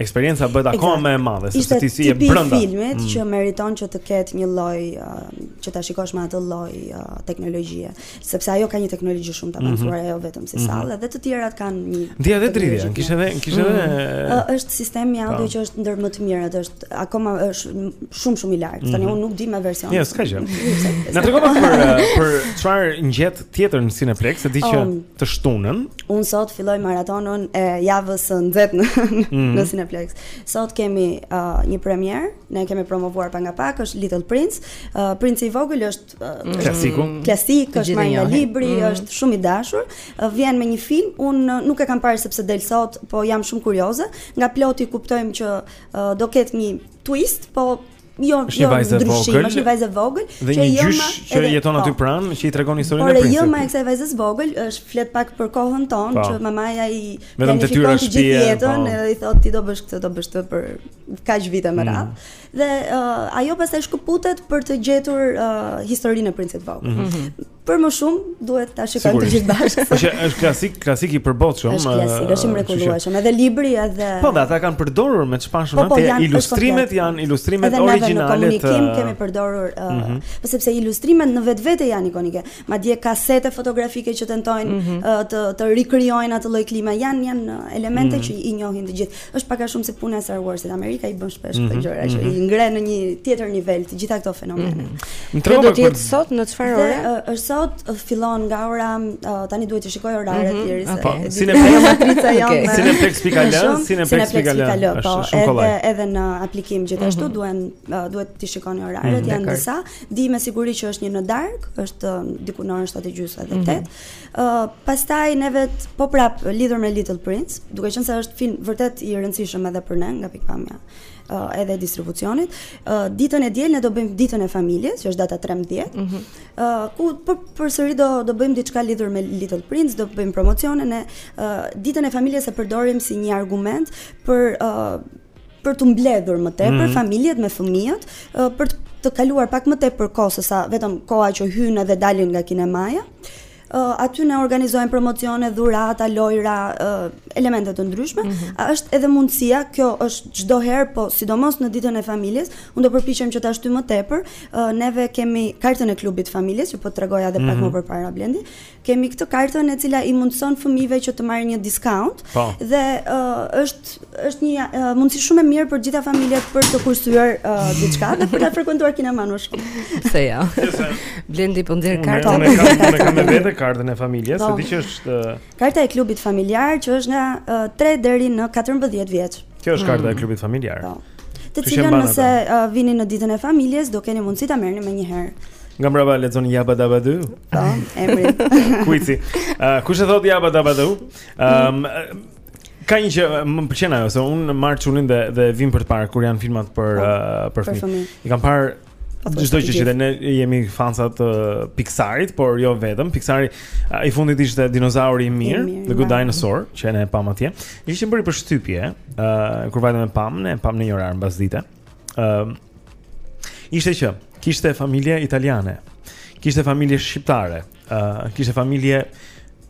eksperienca bëhet akoma më e madhe
se
ti si je brenda.
Ishte filmi
mm.
që meriton që të ketë një lloj uh, që ta shikosh me atë lloj uh, teknologjie, sepse ajo ka një teknologji shumë të mhm. avancuar,
mm -hmm.
ajo vetëm si
mm -hmm.
sallë dhe të tjerat kanë një.
Dhe edhe
dridhja,
kishte edhe kishte edhe
mm -hmm. uh, është sistemi audio
po.
që është ndër më të mirët, është akoma është shumë shumë i lartë. Mm -hmm. Tani
mhm.
unë nuk di me version.
Jo, s'ka gjë. Na trego pak për për çfarë ndodh tjetër në Cineplex, e di që
um,
të shtunën.
Unë sot filloj maratonën e javës së nxehtë në,
mm -hmm.
në Cineplex. Sot kemi uh, një premierë, ne e kemi promovuar pak nga pak, është Little Prince. Uh, Princi i vogël është uh,
mm
-hmm. klasiku.
Klasik,
është marrë nga libri,
mm -hmm.
është shumë i dashur. Uh, vjen me një film, unë uh, nuk e kam parë sepse del sot, po jam shumë kurioze. Nga ploti kuptojmë që uh, do ketë një twist, po Jo,
është
jo,
vajzë e vogël,
është një vajzë e vogël
dhe një gjysh që
edhe,
jeton aty
po.
pranë, që i tregon historinë e princit.
Por e ëma e kësaj vajzës së vogël është flet pak për kohën tonë,
po.
që mamaja i
vetëm
të tyra
shtëpia,
jetën,
po.
i thotë ti do bësh këtë, do bësh këtë për kaq vite me
mm.
radhë. Mm. Dhe uh, ajo pastaj shkëputet për të gjetur uh, historinë e princit të vogël.
Mm -hmm.
Për më shumë duhet ta shikojmë të gjithë bashkë.
Është është klasik, klasik i përbotshëm.
Është klasik, është i mrekullueshëm. Edhe libri edhe
Po, dhe ata kanë përdorur me ç'pashë
shumë po, po, atë
ilustrimet janë ilustrimet
edhe
origjinale të.
Edhe ne kemi përdorur, ëh, uh,
mhm.
po sepse ilustrimet në vetvete janë ikonike. Madje ka sete fotografike që tentojnë
mm -hmm.
uh, të të rikrijojnë atë lloj klime janë janë elemente
mm -hmm.
që i njohin të gjithë. Është pak a shumë si puna e Star Wars-it. Amerika i bën shpesh këto mhm, gjëra që
mhm.
i ngre në një tjetër nivel të gjitha këto fenomene.
Mhm.
Kjo do të jetë sot në çfarë ore?
Është sot fillon nga ora tani duhet të shikoj oraret
e
tjera se.
Po, Cineplex
matrica jonë.
Cineplex.al, Cineplex.al.
Po, edhe edhe në aplikim gjithashtu duhen duhet të shikoni oraret janë disa. Di me siguri që është një në darkë, është diku në orën 7:30 edhe 8. Ë pastaj ne vetë po prap lidhur me Little Prince, duke qenë se është film vërtet i rëndësishëm edhe për ne nga pikëpamja ë edhe e distribucionit. Ë ditën e diel ne do bëjmë ditën e familjes, që është data 13.
Mm
-hmm. Ë ku për përsëri do do bëjmë diçka lidhur me Little Prince, do bëjmë promocione e ë ditën e familjes e përdorim si një argument për ë për t'u mbledhur më tepër
mm -hmm.
familjet me fëmijët, për të kaluar pak më tepër kohë se sa vetëm koha që hyjnë dhe dalin nga kinemaja. Uh, aty ne organizojmë promocione, dhurata, lojra, uh, elemente të ndryshme. Mm -hmm. Është edhe mundësia, kjo është çdo herë, po sidomos në ditën e familjes, unë do përpiqem që ta shtyj më tepër. Uh, neve kemi kartën e klubit të familjes, që po tregoja edhe mm -hmm. pak
mhm.
më përpara Blendi. Kemi këtë kartën e cila i mundëson fëmijëve që të marrin një discount pa.
Po.
dhe uh, është është një uh, mundësi shumë e mirë për gjitha familjet për të kursyer uh, diçka dhe për ta frekuentuar kinemanë më shumë.
Pse jo? Ja? Blendi po nxjerr kartën.
Unë kam unë kam me vete kartën e familjes, se
po.
di që është uh...
karta e klubit familjar që është nga uh, 3 deri në 14 vjeç.
Kjo është karta e mm. klubit familjar.
Po. Të
Kështu që
cilën
mban
nëse atë. uh, vini në ditën e familjes do keni mundësi ta merrni menjëherë.
Nga mbrapa lexon Jaba Daba Du.
Po, emri.
Kuici. Uh, kush e thot Jaba Daba Du? Ëm ka një që më pëlqen ajo se unë marr çunin dhe dhe vim për të parë kur janë filmat për uh, për
Për
fëmijë.
fëmijë.
I kam parë Çdo gjë, dhe ne jemi fansa të Pixarit, por jo vetëm. Pixari i fundit ishte dinozauri i mirë, The Good Dinosaur, që ne e pamë atje. Më kishte bërë përshtypje, ë uh, kur vajtëm e pamë, ne e pamë në një orar mbas dite. ë uh, Ishte që kishte familje italiane. Kishte familje shqiptare. uh, kishte familje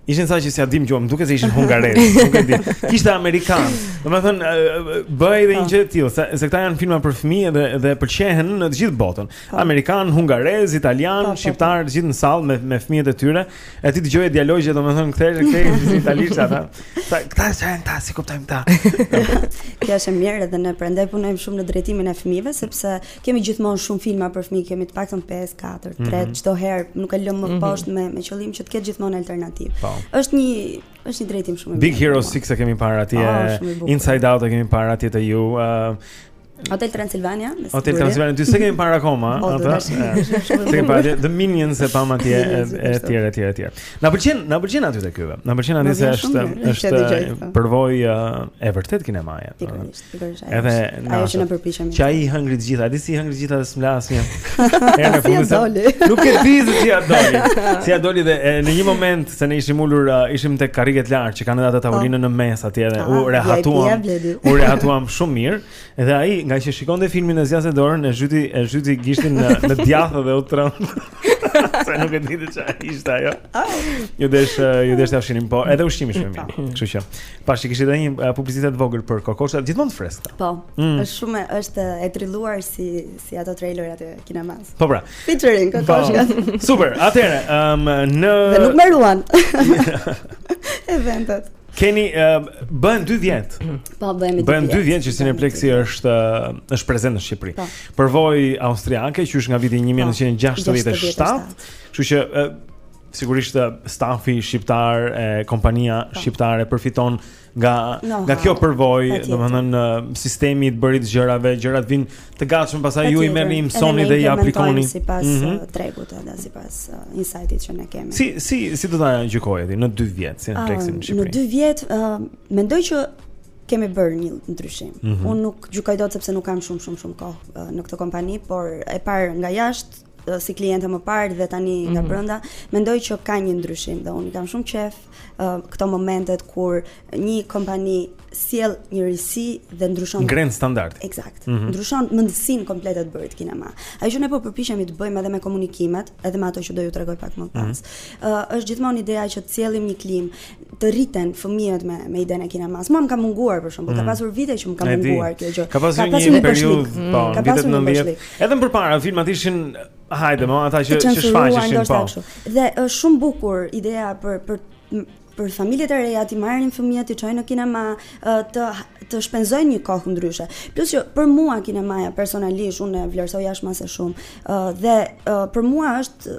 Ishin ca që s'ia dim gjuhën, duket se ishin hungarezë, nuk e di. Kishte amerikan. Domethënë bëhej edhe një po. gjë e tillë, se, se këta janë filma për fëmijë dhe dhe pëlqehen në të gjithë botën. Po. Amerikan, hungarez, italian, po, shqiptar, të gjithë në sallë me me fëmijët e tyre. E ti dëgjoje dialogje domethënë kthesh kthesh në italisht ata. Sa këta janë ta, s'i kuptojmë ta.
Kjo është mirë edhe ne prandaj punojmë shumë në drejtimin e fëmijëve sepse Kemi gjithmonë shumë filma për fëmijë, kemi të paktën 5, 4, 3, çdo herë nuk e lëmë më
mhm.
poshtë me me qëllim që të ketë gjithmonë alternativë.
Po.
Është një është një drejtim shumë i mirë.
Big Hero 6 e kemi parë atje,
ah,
Inside Out e kemi parë atje te ju.
Hotel Transilvania,
Hotel Transilvania 2 s'e kemi parë akoma,
apo?
S'e kemi parë The Minions e pamë atje e tjerë e tjerë e tjerë. Na pëlqen, na pëlqen aty tek juve. Na pëlqen aty se është është përvojë e vërtet kinemaje.
Pikërisht.
Edhe na.
Ajo që ne përpiqemi.
Që ai i hëngri të gjitha, a di si i hëngri të gjitha dhe s'mla asnjë.
Edhe
po
sa.
Nuk e di se si ia doli. Si ia doli dhe në një moment se ne ishim ulur, ishim tek karriget lart që kanë atë tavolinën po. në mes atje dhe u rehatuam. U rehatuam shumë mirë. Edhe ai nga që shikonte filmin e zgjat dorën e zhyti e zhyti gishtin në në djathë dhe u tremb. Se nuk e dinte çfarë ishte ajo. Iu desh iu desh ta fshinim po, edhe ushqimi shumë mirë. Kështu që Pashë që kishte dhe një uh, publicitet vogël për kokoshat, gjithmonë të freskëta.
Po,
mm.
është shumë, është e trilluar si, si ato trailerat e kinemasë.
Po pra.
Featuring, po. kokoshat.
Po. Super, atëre, um, në...
Dhe nuk mbaruan. Eventet.
Keni, uh, bëhen dy vjetë.
Po, bëhen
dy vjetë. Bëhen dy vjetë që Cineplexi është, uh, është prezent në Shqipëri.
Po.
Përvoj austriake, qysh nga viti 1967.
Po, 67.
Kështu që... Uh, Sigurisht stafi shqiptar e kompania po. shqiptare përfiton nga
no,
nga kjo përvojë, domethënë sistemi i të bërit gjërave, gjërat vijnë të gatshme, pastaj ju i merrni i mësoni dhe i aplikoni
sipas
mm
-hmm. tregut edhe sipas uh, insightit që ne kemi.
Si si si do ta gjykoje ti në 2 vjet Cineplexin në Shqipëri?
Në 2 vjet uh, mendoj që kemi bërë një ndryshim.
Mm -hmm.
Unë nuk gjykoj dot sepse nuk kam shumë shumë shumë kohë uh, në këtë kompani, por e parë nga jashtë si kliente më parë dhe tani mm -hmm. nga
mhm.
brenda, mendoj që ka një ndryshim dhe unë i kam shumë qejf uh, këto momentet kur një kompani sjell një risi dhe ndryshon
grand standard.
Eksakt.
Mm -hmm.
Ndryshon mendësinë komplet e të bërit kinema. Ajo që ne po përpiqemi të bëjmë edhe me komunikimet, edhe me ato që do ju tregoj pak më pas. Mm -hmm. uh, është gjithmonë ideja që të sjellim një klim të rriten fëmijët me me idenë e kinemas. Mua më ka munguar për shembull, ka
mm.
pasur vite që më ka munguar kjo gjë.
Ka pasur një periudhë, po, mm. ka
pasur një periudhë.
Edhe më parë filmat ishin hajde, më ata që që shfaqeshin po.
Dhe është shumë bukur ideja për për për familjet e reja t'i marrin fëmijët t'i çojnë në kinema të të shpenzojnë një kohë ndryshe. Plus që për mua kinemaja personalisht unë e vlerësoj jashtë mase shumë. Ë dhe për mua është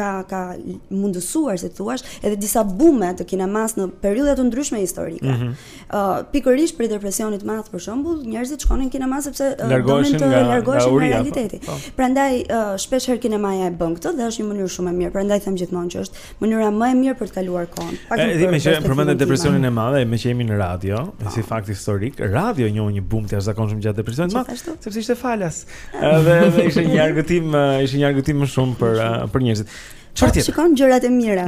ka ka mundësuar si të thuash, edhe disa bume të kinemasë në periudha të ndryshme historike. Ëh,
mm -hmm.
uh, pikërisht për depresionin e madh për shembull, njerëzit shkonin në kinema sepse
uh,
donin të largoheshin
nga
realiteti.
Po.
Prandaj uh, shpesh herë kinemaja e bën këtë dhe është një mënyrë shumë e mirë. Prandaj them gjithmonë që është mënyra më e mirë për të kaluar kohën. Pak më shumë.
Meqë
përmende
depresionin e madh, meqë jemi në radio, po. si fakt historik, radio njohu një bum të jashtëzakonshëm gjatë depresionit të madh, sepse ishte falas. Edhe edhe ishte një argëtim, ishte një argëtim më shumë për për njerëzit. Çfarë tjetër?
Shikon gjërat e mira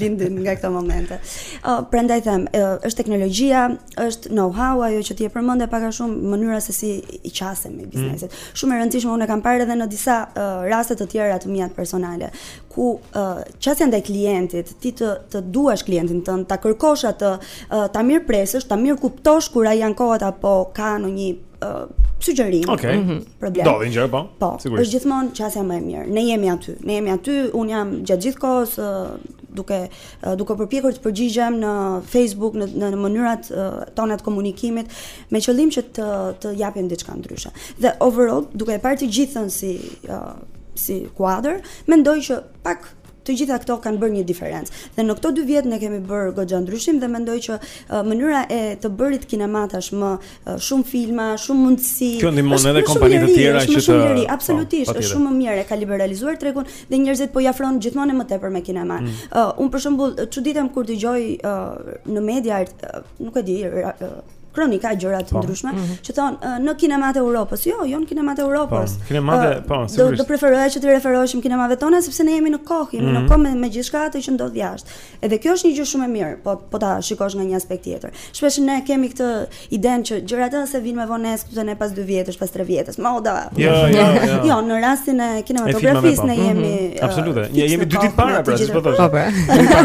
lindin nga këto momente. Ë, uh, prandaj them, uh, është teknologjia, është know-how ajo që ti e përmende pak a shumë mënyra se si i qasemi mm. biznesit. Mm. Shumë e rëndësishme unë e kam parë edhe në disa uh, raste të tjera të miat personale, ku qasja ndaj klientit, ti të të duash klientin tënd, ta kërkosh atë, ta mirëpresësh, ta mirëkuptosh kur ai ankohet apo ka ndonjë sugjerim.
Okej. Okay. Mhm.
Problem.
Do vjen gjë po.
Po.
Sigurisht.
Është gjithmonë qasja më e mirë. Ne jemi aty. Ne jemi aty. Unë jam gjatë gjithë kohës duke duke u përpjekur të përgjigjem në Facebook në në mënyrat tona të komunikimit me qëllim që të të japim diçka ndryshe. Dhe overall, duke e parë të gjithën si uh, si kuadër, mendoj që pak të gjitha këto kanë bërë një diferencë. Dhe në këto dy vjet ne kemi bërë goxha ndryshim dhe mendoj që uh, mënyra e të bërit kinema tashmë shumë filma, shumë mundësi.
Kjo ndihmon edhe kompani të tjera që të shumë
liri,
po,
absolutisht, është shumë më mirë, ka liberalizuar tregun dhe njerëzit po i afron gjithmonë më tepër me kinema.
Mm.
Uh, un për shembull, çuditem kur dëgjoj uh, në media, uh, nuk e di, uh, kronika gjëra të
po.
ndryshme
mm -hmm.
që thonë uh, në kinematë e Europës. Jo, jo në kinematë e Europës.
Po, kinematë,
uh,
po, sigurisht.
Do të preferoja që t'i referoheshim kinemave tona sepse ne jemi në kohë, jemi mm -hmm. në
mhm.
kohë me, me gjithçka atë që ndodh jashtë. Edhe kjo është një gjë shumë e mirë, po po ta shikosh nga një aspekt tjetër. Shpesh ne kemi këtë idenë që gjërat edhe se vijnë me vonesë te ne, pas 2 vjetësh, pas 3 vjetësh, moda.
Jo, jo, jo,
jo. jo, në rastin e kinematografisë
po.
ne
mhm,
jemi
mhm.
uh,
Absolute. Ne jemi dy ditë para, pra,
siç
po thoshe.
Po, pra.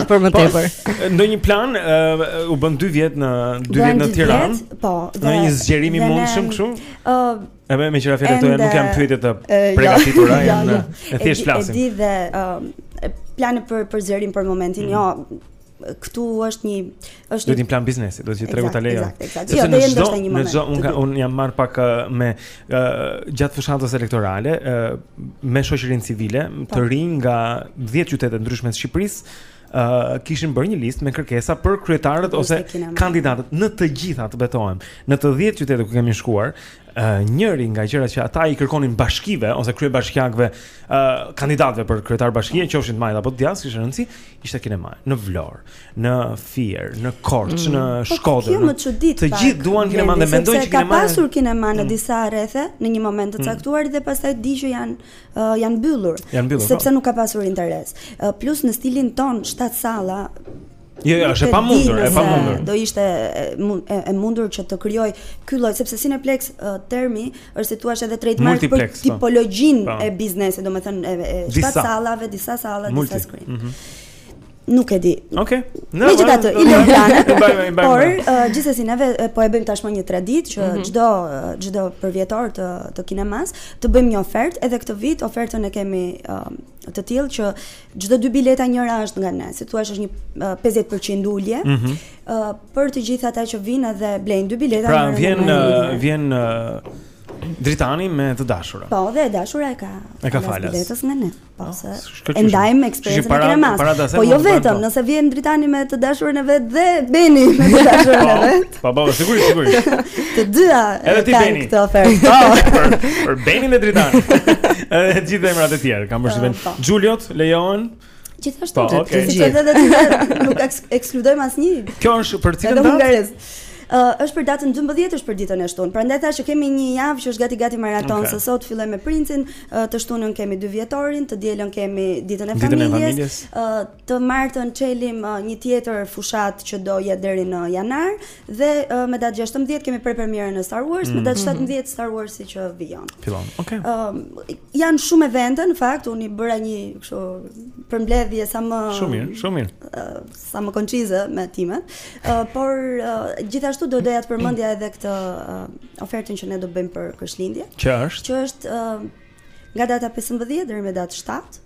Për më po, tepër.
Në një plan uh, u bënë 2 vjet në 2 vjet në Tiranë.
Po,
një zgjerim i mundshëm kështu.
Ëh, uh,
E me meqë ra fjala
këtu,
nuk janë pyetje të
jo.
përgatitura,
jo,
janë
jo.
e thjesht flasim.
E di dhe um, plane për, për zgjerim për momentin, mm. jo, këtu është një është
duhet një plan biznesi, duhet të tregu ta lejojë.
Eksakt, eksakt. Jo,
do
të një moment.
Çdo
unë
un jam marrë pak uh, me uh, gjatë fushatës elektorale uh, me shoqërinë civile,
po.
të rinj nga 10 qytete të ndryshme të Shqipërisë, uh, kishin bërë një listë me kërkesa për kryetarët ose kandidatët në të gjitha të betohem. Në të 10 qytetet ku kemi shkuar, uh, njëra nga gjërat që ata i kërkonin bashkive ose kryebashkiakëve, uh, kandidatëve për kryetar bashkie, po. qofshin të majtë apo të djathtë, s'kishte rëndësi, ishte kinema në Vlorë, në Fier, në Korçë, mm. në
po,
Shkodër.
Po,
në... Të gjithë duan kinema dhe mendojnë se kinema.
Ka pasur kinema në
mm.
disa rrethe në një moment të
mm.
caktuar mm. dhe pastaj di që janë uh, janë mbyllur.
Janë mbyllur.
Sepse
po.
nuk ka pasur interes. Uh, plus në stilin tonë shtatë salla
Jo, jo, është e pamundur, e pamundur.
Do ishte e mundur që të krijohej ky lloj sepse Cineplex uh, termi është si thua edhe trademark për
po.
tipologjinë
po.
e biznesit, domethënë e shtatë sallave, disa salla, disa screen.
Mm -hmm.
Nuk e di.
Okej.
Okay. No, Megjithatë,
i lëmë planet.
Por uh, gjithsesi ne uh, po e bëjmë tashmë një traditë që
mhm.
çdo mm -hmm. uh, çdo përvjetor të të kinemasë të bëjmë një ofertë edhe këtë vit ofertën e kemi uh, të tillë që çdo dy bileta njëra është nga ne. Si thua është një uh, 50% ulje.
Mm -hmm.
uh, për të gjithë ata që vijnë dhe blejnë dy bileta.
Pra vjen uh, vjen uh, Dritani me të dashurën.
Po, dhe e dashura e ka.
E ka falas.
Biletën nga ne. Po, no,
se
e ndajmë eksperiencën e kinemas. Po jo vetëm,
po.
nëse vjen Dritani me të dashurën e vet dhe Beni me të dashurën e po, vet.
Po, po, sigurisht, sigurisht.
Të dyja
e
kanë këtë ofertë. Po,
për, për Beni dhe Dritani. Edhe gjithë emrat e tjerë, kam përshtypjen.
Po,
Juliot, lejohen.
Gjithashtu,
po, okay.
siç e dhe ti, nuk ekskludojmë asnjë.
Kjo është për cilën datë?
uh, është për datën 12 është për ditën e shtunë. Prandaj thashë që kemi një javë që është gati gati maratonë
okay.
se sot fillojmë me Princin, Të shtunën kemi dy vjetorin, të dielën kemi ditën e
ditën
familjes.
E
familjes. Të martën çelim një tjetër fushatë që do jetë deri në janar dhe me datë 16 kemi prepremierën e Star Wars,
mm.
me datë 17 mm -hmm. Star Wars siç vijon.
Fillon. Okej.
Okay. janë shumë evente në fakt, unë i bëra një kështu përmbledhje sa më
Shumë mirë, shumë mirë.
Uh, sa më koncize me thënë. Uh, por uh, gjithashtu do doja të përmendja edhe këtë uh, ofertën që ne do bëjmë për Krishtlindje.
Që është?
Që është uh, nga data 15 deri me datë 7.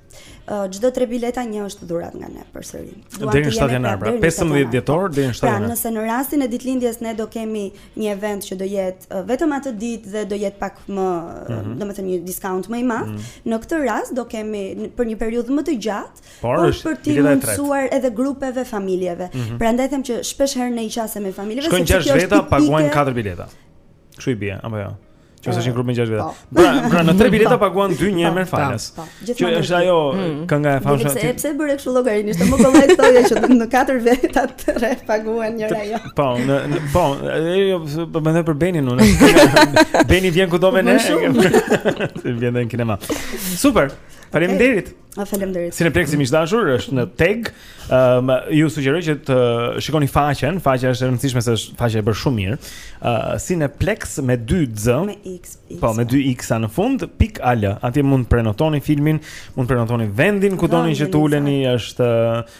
Çdo uh, tre bileta një është dhuratë nga ne përsëri.
Deri në 7 janar, pra 15 dhjetor deri në 7
pra,
janar.
Pra, nëse në rastin e ditëlindjes ne do kemi një event që do jetë uh, vetëm atë ditë dhe do jetë pak më,
mm -hmm.
domethënë një discount më i madh,
mm -hmm.
në këtë rast do kemi për një periudhë më të gjatë
Por, por është
për
të
mësuar edhe grupeve, familjeve.
Mm -hmm.
Prandaj them që shpesh herë ne i qasemi më familjeve sepse kjo është
pikë.
Shkojnë 6 veta,
paguajnë 4 bileta. Kështu i bie, apo jo? Ja. Që është një grup me 6 veta.
Po.
Pra, pra në 3 bileta paguan 2 një
po,
merr
po, falas.
Që është ajo
mm.
kënga e famshme.
Sepse pse bëre kështu llogarinë, ishte më kollaj të thoje që në 4 veta të tre paguan njëra ajo.
Po, në po, ajo po mendoj për Benin unë. Beni vjen këtu me ne. Vjen në kinema. Super. Faleminderit.
A faleminderit.
Cineplexi miq të dashur është në Teg. Ëm um, ju sugjeroj që të shikoni faqen, faqja është e rëndësishme se është faqe e bërë shumë mirë. Ë uh, Cineplex me 2 Z.
Me X. X
po, me 2X në fund, pikë al. Atje mund të prenotoni filmin, mund të prenotoni vendin ku doni që të uleni, është
uh,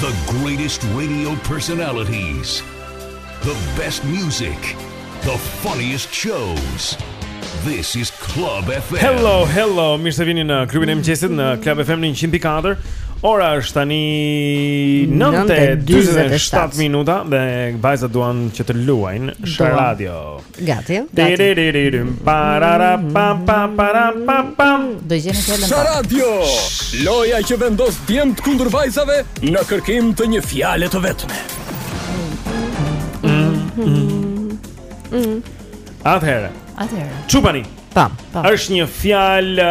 The
greatest radio personalities The best music The funniest shows This is Club FM
Hello, hello Mirë se vini në klubin e mëngjesit në Club FM në 104 Ora është tani 9.47 minuta Dhe vajzat duan që të luajnë Sharadio
Gati.
Tiriririm parara pam pam para pam pam.
Do gjeni fjalën.
Sharadio. Loja që vendos djemtë kundër vajzave në kërkim të një fjale të vetme.
Atëherë.
Atëherë.
Çupani.
Pam.
Është një fjalë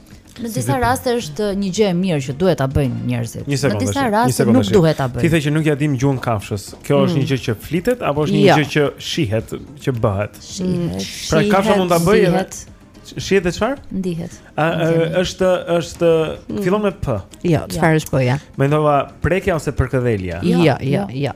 Në disa raste është një gjë e mirë që duhet ta bëjnë njerëzit. Në disa raste nuk duhet ta bëjnë.
Ti the që nuk ia dimë gjuhën kafshës. Kjo është një mm. gjë që flitet apo është një
jo.
gjë që shihet, që bëhet?
Shihet.
Pra kafsha mund ta bëjë edhe Shihet e çfarë?
Ndihet.
Ah është është
mm.
fillon me p.
Jo, çfarë është po ja?
Mendova prekja ose përkëdhelja.
Jo, jo, jo.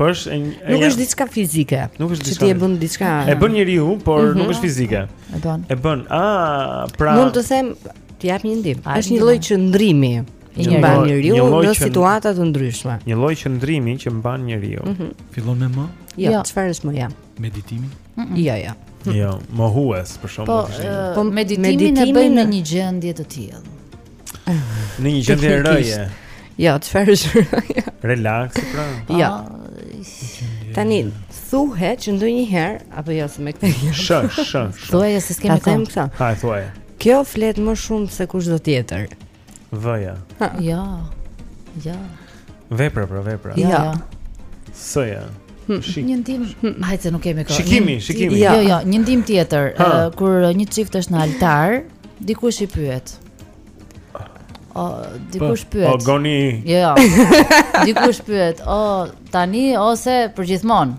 Po është
nuk është diçka fizike.
Nuk është diçka.
Ti e bën diçka.
E bën njeriu, por
mhm.
nuk është fizike.
E bën.
E bën. Ah, pra.
Mund të them, të jap një
ndihmë.
Është një lloj qëndrimi që mban njeriu në situata të ndryshme.
Një lloj qëndrimi që mban njeriu.
Mhm.
Fillon me m?
Jo,
jo.
çfarë është më jam?
Meditimi?
Jo, jo.
Jo, mohues për
shkak
të.
Po,
po
meditimin e bëjmë në një gjendje të tillë.
Në një gjendje r-je.
Jo, çfarë është
r-je? Relaks, pra.
Jo. Tani thuhet që ndonjëherë apo jo se me këtë.
Shë, shë.
Thuaj se s'kemi
kohë. Them këtë.
Ha, thuaj.
Kjo flet më shumë se kushdo tjetër.
V-ja.
Jo. Jo.
Vepra, pra vepra.
Ja. ja.
S-ja. Hmm. Shik.
Një ndihmë, hmm. hajde nuk kemi kohë.
Shikimi, shikimi.
Jo, jo, një ndihmë tjetër, uh, kur një çift është në altar, dikush i pyet. O, dikush po, pyet.
O goni.
Jo, jo. Dikush pyet, o tani ose përgjithmonë.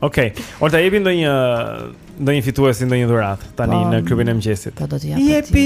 Okej.
Okay. Olta jepi ndonjë ndonjë fituesi ndonjë dhuratë tani pa,
po,
në klubin e mëngjesit.
Po do të japë.
Jepi.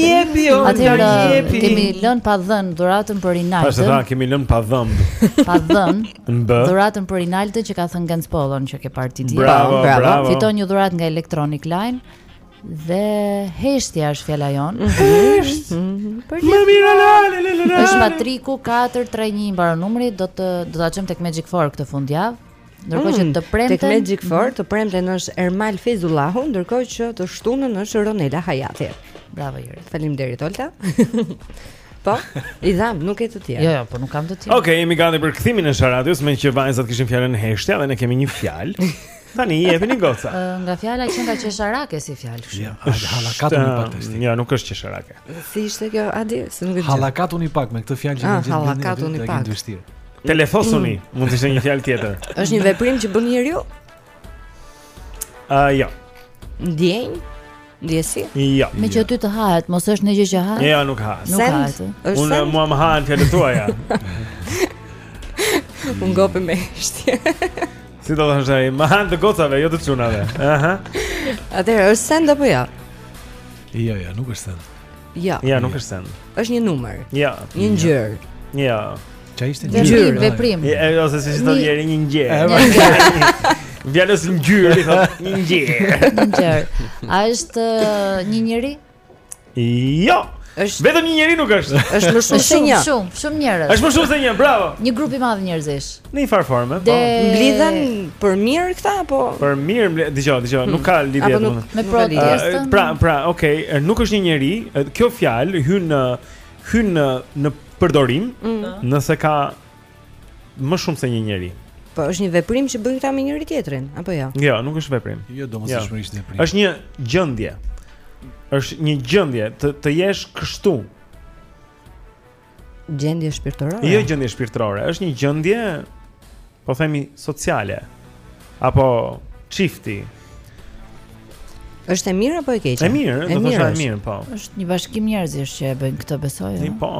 Jepi.
Atëherë kemi lënë pa dhënë dhuratën për
Rinaldën. Pashë
dha
kemi lënë pa dhënë.
Pa
dhënë.
Dhuratën për Rinaldën që ka thënë Genc Pollon që ke parë ti.
Bravo, bravo. bravo.
Fiton një dhuratë nga Electronic Line. Dhe heshtja është fjala jonë.
Hesht. Mhm.
Për
një mirë la la la la.
Është matriku 431 mbaron numri, do të do ta çojmë tek Magic Four këtë fundjavë. Ndërkohë që
mm,
të premten
tek Magic Four mhm. të premten është Ermal Fejzullahu, ndërkohë që të shtunën është Ronela Hajati.
Bravo Jeri.
Faleminderit Olta. Po, i dham, nuk ke të tjerë.
Jo, jo, po nuk kam të tjerë.
Okej, okay, jemi gati për kthimin e Sharadës, meqë vajzat kishin fjalën heshtja dhe ne kemi një fjalë. Tani i jepini goca.
Nga fjala që nga qesharake si fjalë kështu.
Ja, hallakatuni një pak testi.
Jo, nuk është qesharake.
Si ishte kjo Adi? Se nuk e di.
Hallakatuni një pak me këtë fjalë që më ah, gjen.
Hallakatuni një pak.
Telefosoni, mund të ishte një fjalë tjetër.
Është një veprim që bën njeriu?
Ah, jo.
Ndjenjë? Ndjesi?
Jo.
Meqë ty të hahet, mos është një gjë që hahet?
Jo, nuk hahet.
Nuk hahet.
Është
Unë mua më hahen fjalët tuaja.
Unë gopi me shtje.
Siç të thashë, më hahen të gocave, jo të çunave. Aha.
Atëherë është send apo jo?
Jo, jo, nuk është send.
Jo.
Jo, nuk është send.
Është një numër.
Jo.
Një ngjyrë.
Jo.
Çfarë ishte
një
ngjyrë? Veprim. Ose si
thonë
njëri një ngjyrë. Vjalës ngjyrë, i thonë, një ngjyrë.
Një ngjyrë. A është uh, një njeri?
Jo.
Është
vetëm një njeri nuk është.
Është më shumë se një.
Shumë, shumë njerëz.
Është më shumë se një, bravo.
Një grup i madh njerëzish.
Në një farë forme, po.
Mblidhen për mirë këta apo?
Për mirë, mble... dëgjoj, dëgjoj, hmm. nuk ka lidhje
apo nuk,
me protestën.
Uh, pra, pra, okay, nuk është një njeri. Kjo fjalë hyn në hyn në në përdorim, mm. nëse ka më shumë se një njeri.
Po është një veprim që bëjnë këta me njëri tjetrin, apo jo?
Jo, nuk është veprim.
Jo, domosdoshmërisht jo. veprim.
Është një gjendje. Është një gjendje të të jesh kështu.
Gjendje shpirtërore.
Jo gjendje shpirtërore, është një gjendje po themi sociale apo çifti.
Është e mirë apo e keqe?
E mirë, do të thosha e mirë, po.
Është një bashkim njerëzish që e bëjnë këtë besoj.
Po,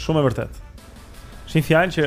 shumë e vërtetë. Është një fjalë që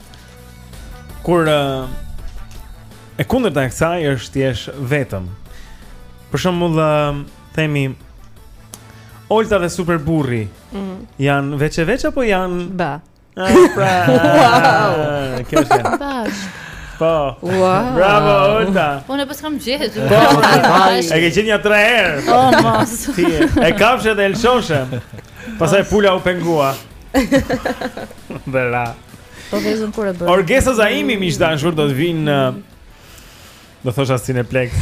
Kur
uh, e kundërta e kësaj është të jesh vetëm. Për shembull, uh, themi Olta dhe Super Burri.
Mm -hmm.
Janë veç e veç apo janë
Ba.
Ah, pra.
wow.
Kjo është.
Bashkë.
Po.
Wow.
Bravo Olta.
Unë paskam gjetur.
Po, e ke gjetur nja tre herë.
Oh, mos.
Ti e kapshe dhe e lëshoshe. Pastaj pula u pengua. Veza.
Po vezën, kur e bën.
Orgesa Zaimi miq të dashur do të vijë në do thosha Cineplexx.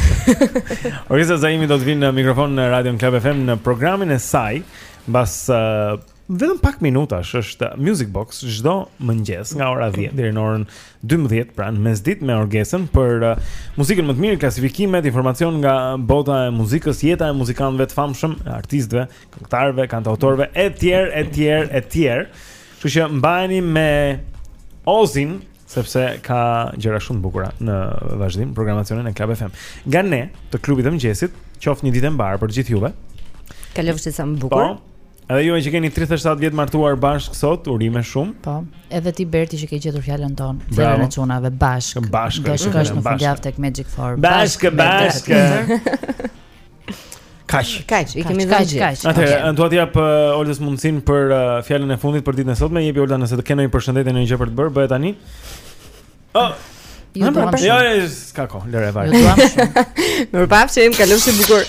Orgesa Zaimi do të vijë në mikrofon në Radio Club FM në programin e saj mbas uh, vetëm pak minutash është Music Box çdo mëngjes nga ora 10 deri në orën 12 pra në mesditë me Orgesën për uh, muzikën më të mirë, klasifikimet, informacion nga bota e muzikës, jeta e muzikantëve të famshëm, artistëve. këngëtarëve, kantautorëve etj etj etj. Kështu që mbajeni me Ozin sepse ka gjëra shumë të bukura në vazhdim programacionin e Club FM. Nga ne të klubit të mëngjesit, qoftë një ditë e mbarë për gjithë juve.
Kalofshi sa më bukur. Po.
Edhe ju që keni 37 vjet martuar bashkë sot, urime shumë.
Po. Edhe ti Berti që ke gjetur fjalën tonë, fjalën e çunave bashkë.
Bashkë.
Do shkosh në fundjavë tek Magic Farm.
Bashkë, bashkë.
bashkë.
Kaq.
Kaq, i kemi dhënë gjithë.
Atëherë, okay. dua të i jap uh, Oltës mundësinë për uh, fjalën e fundit për ditën e sotme. Jepi Olta nëse ke ndonjë përshëndetje ndonjë gjë për të bërë, bëje tani. Oh.
Ju duam shumë.
Jo, jo, s'ka kohë, lëre fare.
Ju duam shumë.
Mirupafshim, kalofshi bukur.